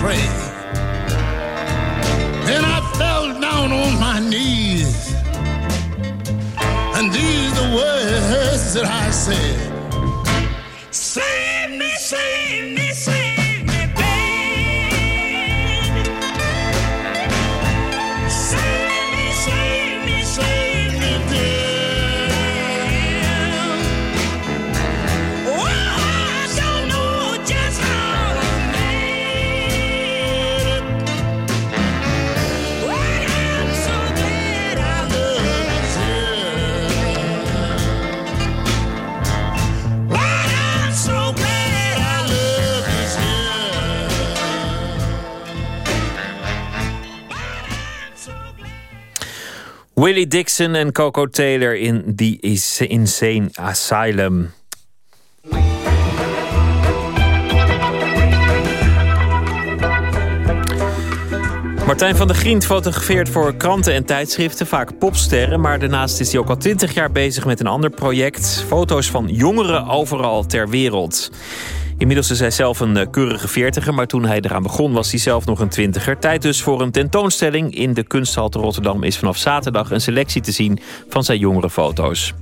pray. Then I fell down on my knees, and these are the words that I said: Save me, save me. Willie Dixon en Coco Taylor in The Insane Asylum. Martijn van der Grient fotografeert voor kranten en tijdschriften, vaak popsterren. Maar daarnaast is hij ook al twintig jaar bezig met een ander project. Foto's van jongeren overal ter wereld. Inmiddels is hij zelf een eh, keurige veertiger, maar toen hij eraan begon was hij zelf nog een twintiger. Tijd dus voor een tentoonstelling. In de Kunsthal te Rotterdam is vanaf zaterdag een selectie te zien van zijn jongere foto's.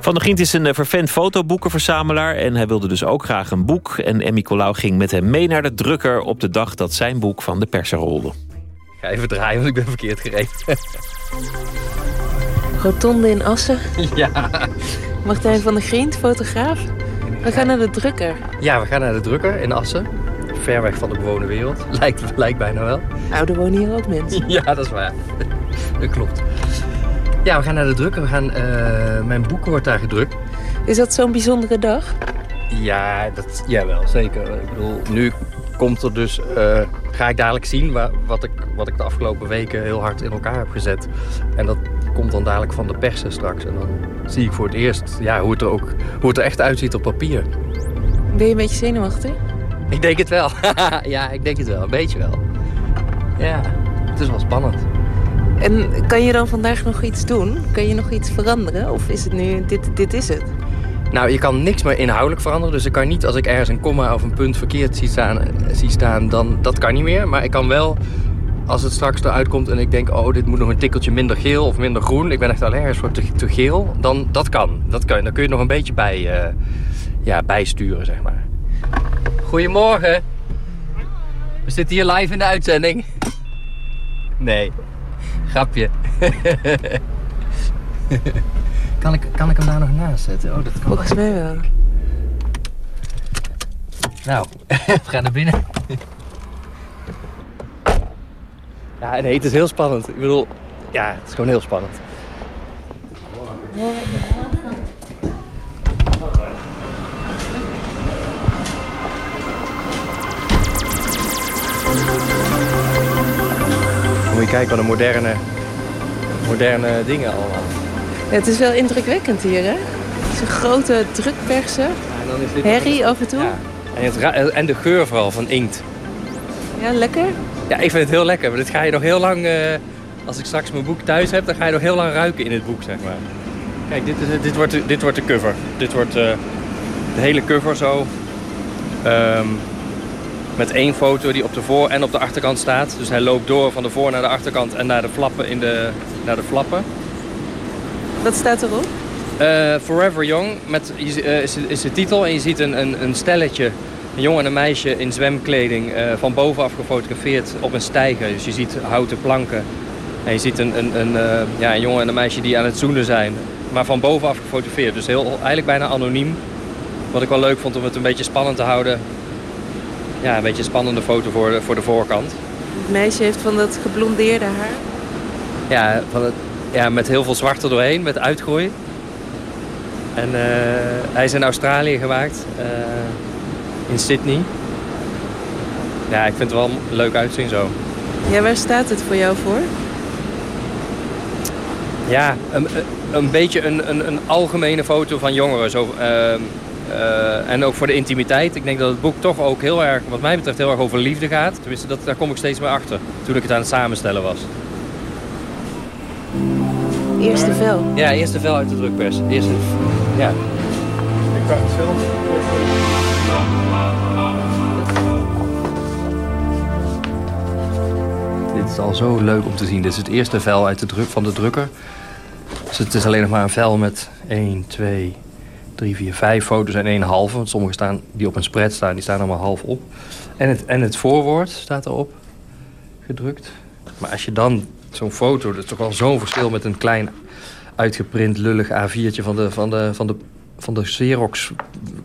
Van der Gient is een eh, vervent fotoboekenverzamelaar... en hij wilde dus ook graag een boek. En Emmy Colau ging met hem mee naar de drukker... op de dag dat zijn boek van de persen rolde. Ik ga even draaien, want ik ben verkeerd gereden. Rotonde in Assen. Ja. Martijn van der Grient, fotograaf. We gaan naar de drukker. ja, we gaan naar de drukker in Assen. Ver weg van de bewoonde wereld. Lijkt, lijkt bijna wel. Nou, er wonen hier ook mensen. Ja, dat is waar. Dat klopt. Ja, we gaan naar de drukker. We gaan, eh, mijn boek wordt daar gedrukt. Is dat zo'n bijzondere dag? Ja, dat, jawel, zeker. Ik bedoel, nu komt er dus, eh, ga ik dadelijk zien wa- wat ik, wat ik de afgelopen weken heel hard in elkaar heb gezet. En dat komt dan dadelijk van de persen straks. En dan zie ik voor het eerst ja, hoe, het er ook, hoe het er echt uitziet op papier. Ben je een beetje zenuwachtig? Ik denk het wel. ja, ik denk het wel. Een beetje wel. Ja, het is wel spannend. En kan je dan vandaag nog iets doen? Kan je nog iets veranderen? Of is het nu, dit, dit is het? Nou, je kan niks meer inhoudelijk veranderen. Dus ik kan niet, als ik ergens een komma of een punt verkeerd zie staan, zie staan dan dat kan niet meer. Maar ik kan wel, als het straks eruit komt en ik denk, oh, dit moet nog een tikkeltje minder geel of minder groen. Ik ben echt allergisch voor te, te geel. Dan dat kan. Dat kan. Dan kun je nog een beetje bij, eh, ja, bijsturen, zeg maar. Goedemorgen. We zitten hier live in de uitzending. Nee, grapje. kan, ik, kan ik hem daar nog naast zetten? Oh, dat kan. Volgens mij wel. Nou, we gaan naar binnen. Ja, nee, het is heel spannend. Ik bedoel, ja, het is gewoon heel spannend. Moet je kijken wat een moderne, moderne dingen allemaal. Ja, het is wel indrukwekkend hier, hè? Zo'n grote drukpersen. En dit Herrie af en toe. Ja. En, het en de geur vooral van inkt. Ja, lekker. Ja, ik vind het heel lekker. Maar dit ga je nog heel lang... eh, als ik straks mijn boek thuis heb, dan ga je nog heel lang ruiken in het boek, zeg maar. Kijk, dit, is, dit, wordt, de- dit wordt de cover. Dit wordt eh, de hele cover zo. Ehm, met één foto die op de voor- en op de achterkant staat. Dus hij loopt door van de voor naar de achterkant en naar de flappen. In de, naar de flappen. Wat staat erop? Eh, Forever Young met, is, is de titel. En je ziet een, een, een stelletje, een jongen en een meisje in zwemkleding, eh, van bovenaf gefotografeerd op een steiger. Dus je ziet houten planken. En je ziet een, een, een, eh, ja, een jongen en een meisje die aan het zoenen zijn. Maar van bovenaf gefotografeerd. Dus heel, eigenlijk bijna anoniem. Wat ik wel leuk vond om het een beetje spannend te houden. Ja, een beetje een spannende foto voor de, voor de voorkant. Het meisje heeft van dat geblondeerde haar. Ja, van het, ja, met heel veel zwart er doorheen, met uitgroei. En eh, hij is in Australië gemaakt, in Sydney. Ja, ik vind het wel leuk uitzien zo. Ja, waar staat het voor jou voor? Ja, een, een beetje een, een, een algemene foto van jongeren. Zo, ehm, eh, en ook voor de intimiteit. Ik denk dat het boek toch ook heel erg, wat mij betreft, heel erg over liefde gaat. Tenminste, dat, daar kom ik steeds meer achter. Toen ik het aan het samenstellen was. Eerste vel. Ja, eerste vel uit de drukpers. Eerste, ja. Ik dacht zelf. Dit is al zo leuk om te zien. Dit is het eerste vel uit de druk, van de drukker. Dus het is alleen nog maar een vel met 1, 2, 3, 4, 5 foto's en één halve. Want sommige staan, die op een spread staan, die staan allemaal half op. En het, en het voorwoord staat erop, gedrukt. Maar als je dan zo'n foto, dat is toch wel zo'n verschil met een klein uitgeprint lullig A4'tje van de, van de, van de, van de Xerox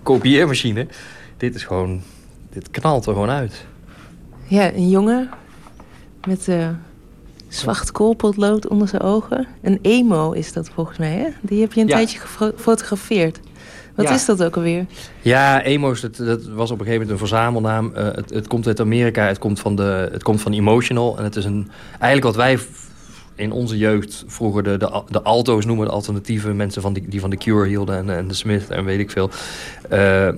kopieermachine. Dit is gewoon, dit knalt er gewoon uit. Ja, een jongen met eh zwart koolpotlood onder zijn ogen. Een emo is dat volgens mij, hè? Die heb je een Ja. tijdje gefotografeerd. Wat Ja. is dat ook alweer? Ja, emo's, dat, dat was op een gegeven moment een verzamelnaam. Eh, het, het komt uit Amerika, het komt, van de, het komt van Emotional. En het is een, eigenlijk wat wij in onze jeugd vroeger de, de, de alto's noemen. De alternatieve mensen van die, die van de Cure hielden en, en de Smith en weet ik veel. Eh, eh,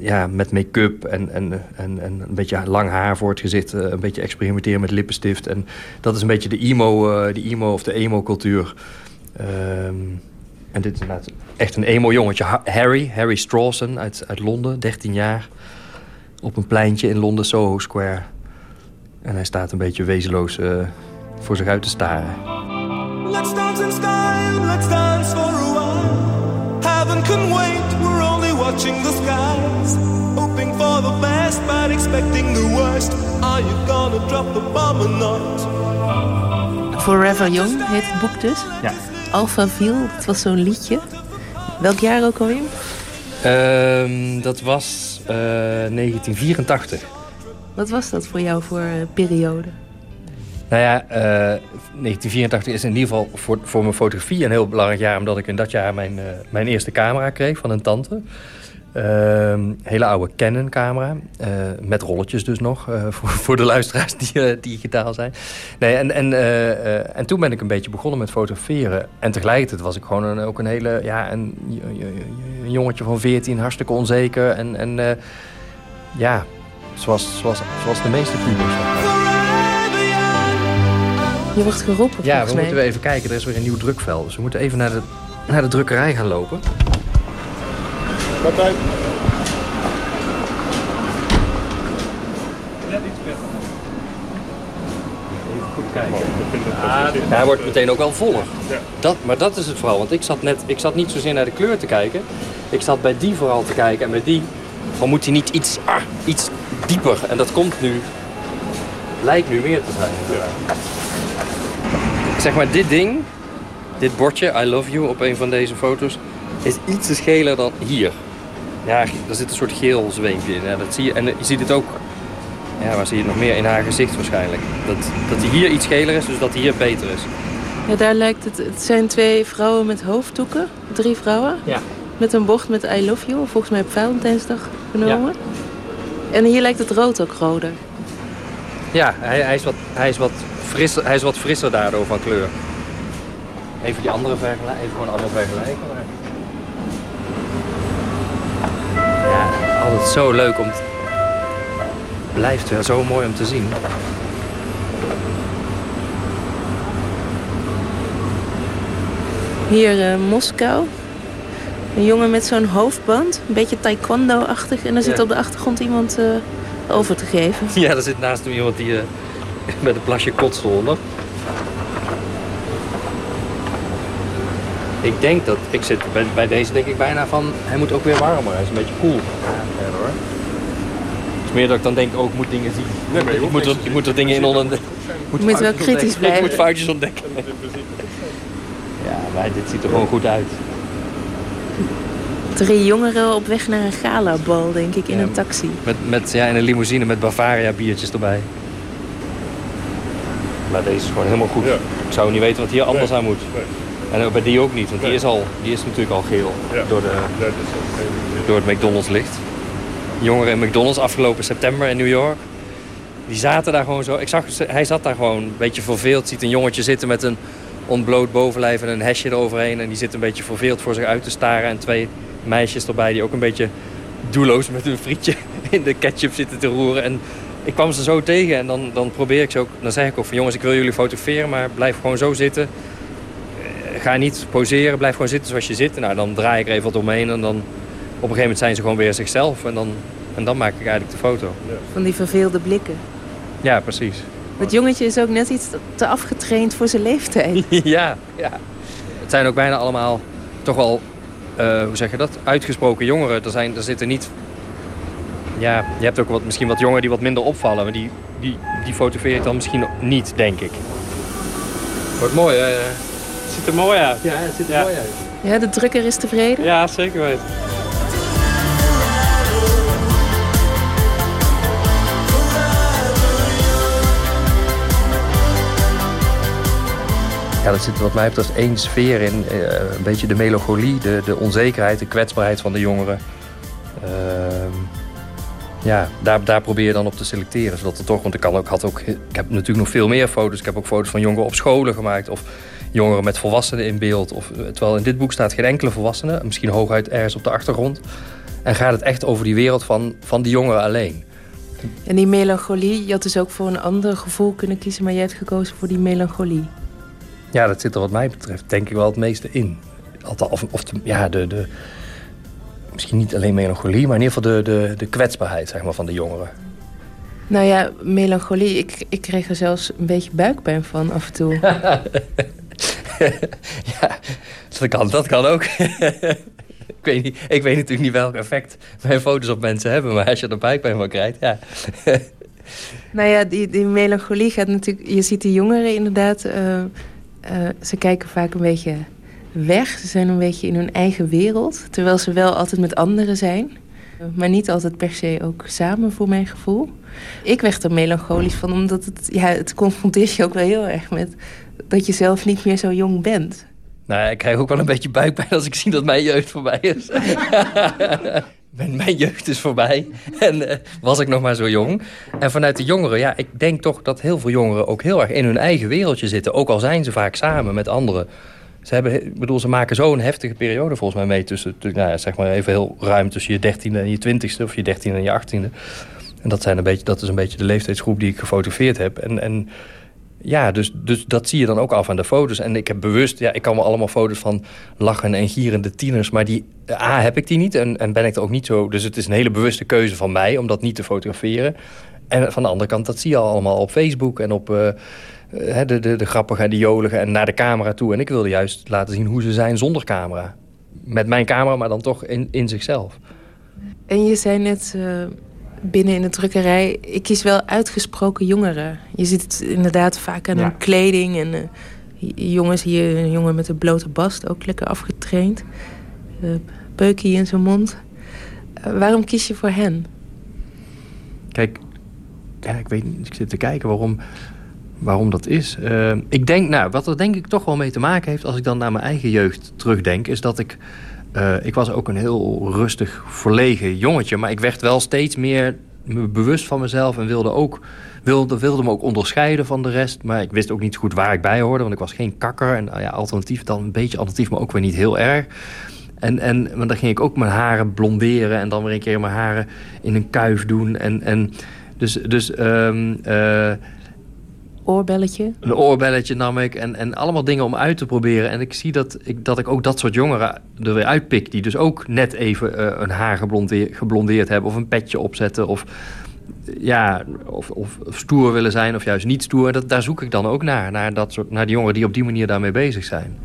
ja, met make-up en, en, en, en een beetje lang haar voor het gezicht. eh, een beetje experimenteren met lippenstift. En dat is een beetje de emo, de emo of de emo-cultuur. Ehm, en dit is inderdaad echt een emo-jongetje. Ha- Harry, Harry Strawson uit, uit Londen, 13 jaar. Op een pleintje in Londen, Soho Square. En hij staat een beetje wezenloos voor zich uit te staren. Let's dance in style, let's dance for a while. can wait, we're only watching the skies. Hoping for the best, but expecting the worst. Are you gonna drop the bomb or not? Forever Young heet het boek dus. Ja. Alphaville, dat was zo'n liedje. Welk jaar ook alweer? Ehm, dat was eh, 1984. Wat was dat voor jou voor eh, periode? Nou ja, eh, 1984 is in ieder geval voor, voor mijn fotografie een heel belangrijk jaar... omdat ik in dat jaar mijn, eh, mijn eerste camera kreeg van een tante. Ehm, hele oude Canon-camera, eh, met rolletjes dus nog... eh, voor, voor de luisteraars die eh, digitaal zijn. Nee, en, en, eh, eh, en toen ben ik een beetje begonnen met fotograferen. En tegelijkertijd was ik gewoon ook een hele... Ja, een, een jongetje van 14, hartstikke onzeker. En, en eh, ja, zoals, zoals, zoals de meeste pubers. Je wordt geroepen Ja, we volgens mij. moeten weer even kijken. Er is weer een nieuw drukvel. Dus we moeten even naar de, naar de drukkerij gaan lopen. Wat uit? Goed kijken. Ja, hij wordt meteen ook wel voller. Dat, maar dat is het vooral. Want ik zat, net, ik zat niet zozeer naar de kleur te kijken. Ik zat bij die vooral te kijken. En bij die van moet hij niet iets, ah, iets dieper. En dat komt nu... Lijkt nu meer te zijn. Zeg maar, dit ding, dit bordje, I love you, op een van deze foto's, is iets te scheler dan hier. Ja, er zit een soort geel zweempje in. Ja, dat zie je. En je ziet het ook, ja, waar zie je het nog meer? In haar gezicht waarschijnlijk. Dat, dat hij hier iets geler is, dus dat hij hier beter is. Ja, daar lijkt het... Het zijn twee vrouwen met hoofddoeken. Drie vrouwen. Ja. Met een bocht met I love you. Volgens mij op Valentijnsdag genomen. En hier lijkt het rood ook roder. Ja, hij, hij, is wat, hij, is wat frisser, hij is wat frisser daardoor van kleur. Even die andere vergelijken, even gewoon allemaal vergelijken. Ja, altijd zo leuk om... te- Blijft wel zo mooi om te zien. Hier eh, Moskou. Een jongen met zo'n hoofdband. Een beetje taekwondo-achtig. En er zit Ja. op de achtergrond iemand eh, over te geven. Ja, er zit naast hem iemand die eh, met een plasje kotst onder. Ik denk dat, ik zit bij, bij deze denk ik bijna van, hij moet ook weer warmer. Hij is een beetje koel. Ja, hoor. Het is meer dat ik dan denk, oh, ik moet dingen zien. Nee, maar je ik, moet er, ik moet er dingen in onder... Moet, Je moet wel kritisch ontdekken. blijven. Ik moet foutjes ontdekken. Ja, maar dit ziet er gewoon goed uit. Drie jongeren op weg naar een galabal, denk ik, in Ja. een taxi. Met, met, ja, in een limousine met Bavaria biertjes erbij. Maar deze is gewoon helemaal goed. Ja. Ik zou niet weten wat hier anders aan moet. Nee. En ook bij die ook niet, want die is, al, die is natuurlijk al geel Ja. door, de, door het McDonald's licht. Jongeren in McDonald's afgelopen september in New York. Die zaten daar gewoon zo. Ik zag, hij zat daar gewoon een beetje verveeld. Ziet een jongetje zitten met een ontbloot bovenlijf en een hesje eroverheen. En die zit een beetje verveeld voor zich uit te staren. En twee meisjes erbij die ook een beetje doelloos met hun frietje in de ketchup zitten te roeren. En ik kwam ze zo tegen en dan, dan probeer ik ze ook... Dan zeg ik ook van jongens, ik wil jullie fotograferen, maar blijf gewoon zo zitten. Eh, Ga niet poseren, blijf gewoon zitten zoals je zit. Nou, dan draai ik er even wat omheen en dan... Op een gegeven moment zijn ze gewoon weer zichzelf. En dan, en dan maak ik eigenlijk de foto. Van die verveelde blikken. Ja, precies. Het jongetje is ook net iets te afgetraind voor zijn leeftijd. ja, ja. Het zijn ook bijna allemaal toch wel, eh, hoe zeg je dat, uitgesproken jongeren. Er, zijn, er zitten niet... Ja, je hebt ook wat, misschien wat jongeren die wat minder opvallen. Maar die, die, die fotografeer ik dan misschien niet, denk ik. Wordt mooi, hè? Het ziet er mooi uit. Ja, het ziet er Ja. mooi uit. Ja, de drukker is tevreden. Ja, zeker weten. Ja, dat zit wat mij betreft één sfeer in. eh, een beetje de melancholie, de, de onzekerheid, de kwetsbaarheid van de jongeren. Ehm, ja, daar, daar probeer je dan op te selecteren. Zodat er toch, want ik, kan ook, had ook, ik heb natuurlijk nog veel meer foto's. Ik heb ook foto's van jongeren op scholen gemaakt. Of jongeren met volwassenen in beeld. Of, eh, terwijl in dit boek staat geen enkele volwassene. Misschien hooguit ergens op de achtergrond. En gaat het echt over die wereld van, van die jongeren alleen. En die melancholie, je had dus ook voor een ander gevoel kunnen kiezen... maar jij hebt gekozen voor die melancholie. Ja, dat zit er wat mij betreft denk ik wel het meeste in. Althans, of, of ja, de, de, misschien niet alleen melancholie, maar in ieder geval de, de, de kwetsbaarheid zeg maar, van de jongeren. Nou ja, melancholie, ik, ik kreeg er zelfs een beetje buikpijn van af en toe. ja, dat kan, dat kan ook. ik, weet niet, ik weet natuurlijk niet welk effect mijn foto's op mensen hebben. Maar als je er buikpijn van krijgt, ja. Nou ja, die, die melancholie gaat natuurlijk... Je ziet die jongeren inderdaad... eh, eh, ze kijken vaak een beetje weg. Ze zijn een beetje in hun eigen wereld. Terwijl ze wel altijd met anderen zijn. Maar niet altijd per se ook samen, voor mijn gevoel. Ik werd er melancholisch van, omdat het, ja, het confronteert je ook wel heel erg met... dat je zelf niet meer zo jong bent. Nou, ik krijg ook wel een beetje buikpijn als ik zie dat mijn jeugd voorbij is. mijn, mijn jeugd is voorbij. En eh, was ik nog maar zo jong. En vanuit de jongeren, ja, ik denk toch dat heel veel jongeren ook heel erg in hun eigen wereldje zitten. Ook al zijn ze vaak samen met anderen. Ze, hebben, bedoel, ze maken zo'n heftige periode volgens mij mee tussen, tu- nou ja, zeg maar even heel ruim tussen je dertiende en je twintigste of je dertiende en je achttiende. En dat, zijn een beetje, dat is een beetje de leeftijdsgroep die ik gefotografeerd heb. En, en ja, dus, dus dat zie je dan ook af aan de foto's. En ik heb bewust, ja, ik kan wel allemaal foto's van lachen en gierende tieners. Maar die, A, heb ik die niet en, en ben ik er ook niet zo. Dus het is een hele bewuste keuze van mij om dat niet te fotograferen. En van de andere kant, dat zie je al allemaal op Facebook en op eh, de, de, de grappige en de jolige en naar de camera toe. En ik wilde juist laten zien hoe ze zijn zonder camera. Met mijn camera, maar dan toch in, in zichzelf. En je zei net eh, binnen in de drukkerij... ik kies wel uitgesproken jongeren. Je ziet het inderdaad vaak aan Ja. hun kleding. En eh, jongens hier, een jongen met een blote bast, ook lekker afgetraind. Eh peukie in zijn mond. Eh, waarom kies je voor hen? Kijk, ja, ik weet niet, ik zit te kijken waarom, waarom dat is. Eh, ik denk, nou, wat er denk ik toch wel mee te maken heeft... als ik dan naar mijn eigen jeugd terugdenk... is dat ik... eh, ik was ook een heel rustig, verlegen jongetje... maar ik werd wel steeds meer me bewust van mezelf... en wilde, ook, wilde, wilde me ook onderscheiden van de rest. Maar ik wist ook niet goed waar ik bij hoorde... want ik was geen kakker. En nou ja, alternatief dan een beetje alternatief, maar ook weer niet heel erg... En, en maar dan ging ik ook mijn haren blonderen en dan weer een keer mijn haren in een kuif doen. En, en dus, dus ehm, eh, Oorbelletje? een oorbelletje nam ik en, en allemaal dingen om uit te proberen. En ik zie dat ik, dat ik ook dat soort jongeren er weer uitpik... die dus ook net even eh, een haar geblondeerd, geblondeerd hebben... of een petje opzetten of, ja, of, of, of stoer willen zijn of juist niet stoer. Dat, daar zoek ik dan ook naar, naar, dat soort, naar die jongeren die op die manier daarmee bezig zijn.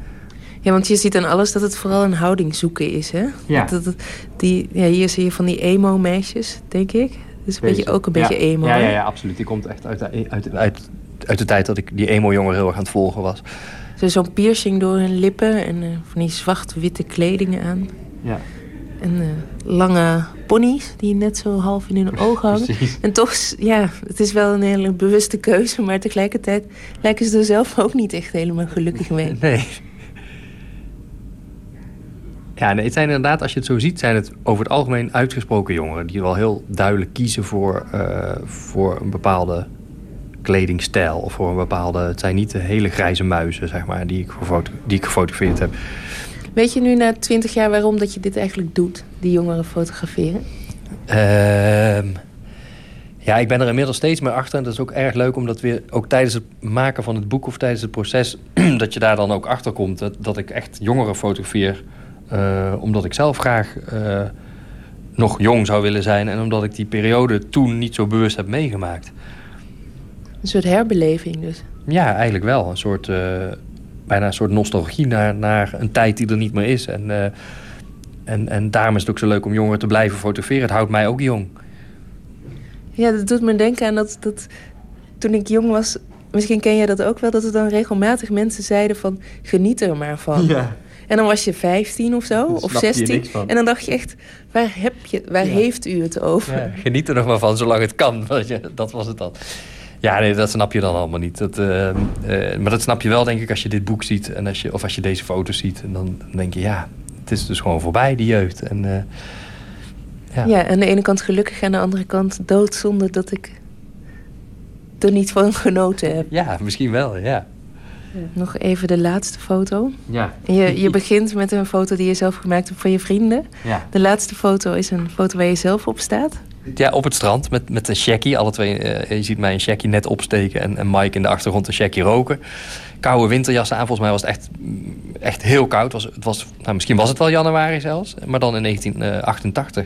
Ja, want je ziet aan alles dat het vooral een houding zoeken is, hè? Ja. Dat, dat- die, ja, hier zie je van die emo-meisjes, denk ik. Dat is een beetje, ook een beetje ja. emo, Ja, ja, ja, absoluut. Die komt echt uit de, uit, uit, uit de tijd dat ik die emo-jongen heel erg aan het volgen was. Zo- Zo'n piercing door hun lippen en eh, van die zwart-witte kledingen aan. Ja. En eh, lange ponies die net zo half in hun ogen hangen. Precies. En toch, ja, het is wel een hele bewuste keuze... maar tegelijkertijd lijken ze er zelf ook niet echt helemaal gelukkig mee. Nee. Ja, nee, het zijn inderdaad, als je het zo ziet, zijn het over het algemeen uitgesproken jongeren. Die wel heel duidelijk kiezen voor, eh, voor een bepaalde kledingstijl. Of voor een bepaalde, het zijn niet de hele grijze muizen, zeg maar, die ik, die ik gefotografeerd heb. Weet je nu na twintig jaar waarom dat je dit eigenlijk doet? Die jongeren fotograferen? Ehm, ja, ik ben er inmiddels steeds meer achter. En dat is ook erg leuk, omdat weer ook tijdens het maken van het boek of tijdens het proces, dat je daar dan ook achter komt dat, dat ik echt jongeren fotografeer. eh, omdat ik zelf graag eh, nog jong zou willen zijn en omdat ik die periode toen niet zo bewust heb meegemaakt. Een soort herbeleving dus. Ja, eigenlijk wel. Een soort, eh, bijna een soort nostalgie naar, naar een tijd die er niet meer is. En, eh, en, en daarom is het ook zo leuk om jongeren te blijven fotograferen. Het houdt mij ook jong. Ja, dat doet me denken aan dat, dat toen ik jong was... Misschien ken jij dat ook wel, dat er dan regelmatig mensen zeiden van... geniet er maar van. Ja. En dan was je 15 of zo, of snapte je 16. niks van. En dan dacht je echt, waar, heb je, waar Ja. heeft u het over? Ja, geniet er nog maar van, zolang het kan. weet je. Dat was het dan. Ja, nee, dat snap je dan allemaal niet. Dat, eh, eh, maar dat snap je wel, denk ik, als je dit boek ziet. En als je, of als je deze foto's ziet. En dan denk je, ja, het is dus gewoon voorbij, die jeugd. En, eh, ja. Ja. aan de ene kant gelukkig, aan de andere kant doodzonde dat ik er niet van genoten heb. ja, misschien wel, ja. Nog even de laatste foto. Ja. Je, je begint met een foto die je zelf gemaakt hebt van je vrienden. Ja. De laatste foto is een foto waar je zelf op staat. Ja, op het strand met, met een shaggy. Alle twee, eh, je ziet mij een shaggy net opsteken en, en Mike in de achtergrond een shaggy roken. Koude winterjassen aan. Volgens mij was het echt, echt heel koud. Was, het was, nou, misschien was het wel januari zelfs, maar dan in 1988.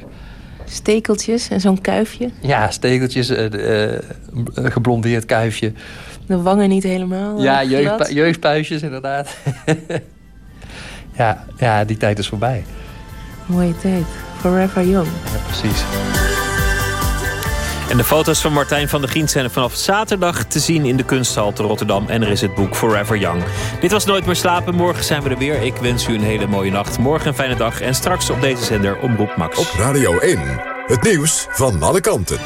Stekeltjes en zo'n kuifje. Ja, stekeltjes, eh, eh, een geblondeerd kuifje. De wangen niet helemaal Ja, eh, jeugdpu jeugdpuisjes inderdaad. ja, ja, die tijd is voorbij. Mooie tijd. Forever young. Ja, precies. En de foto's van Martijn van der Gien zijn vanaf zaterdag te zien in de kunsthal te Rotterdam. En er is het boek Forever Young. Dit was Nooit meer slapen. Morgen zijn we er weer. Ik wens u een hele mooie nacht. Morgen een fijne dag. En straks op deze zender Omroep Max. Op Radio 1. Het nieuws van alle kanten.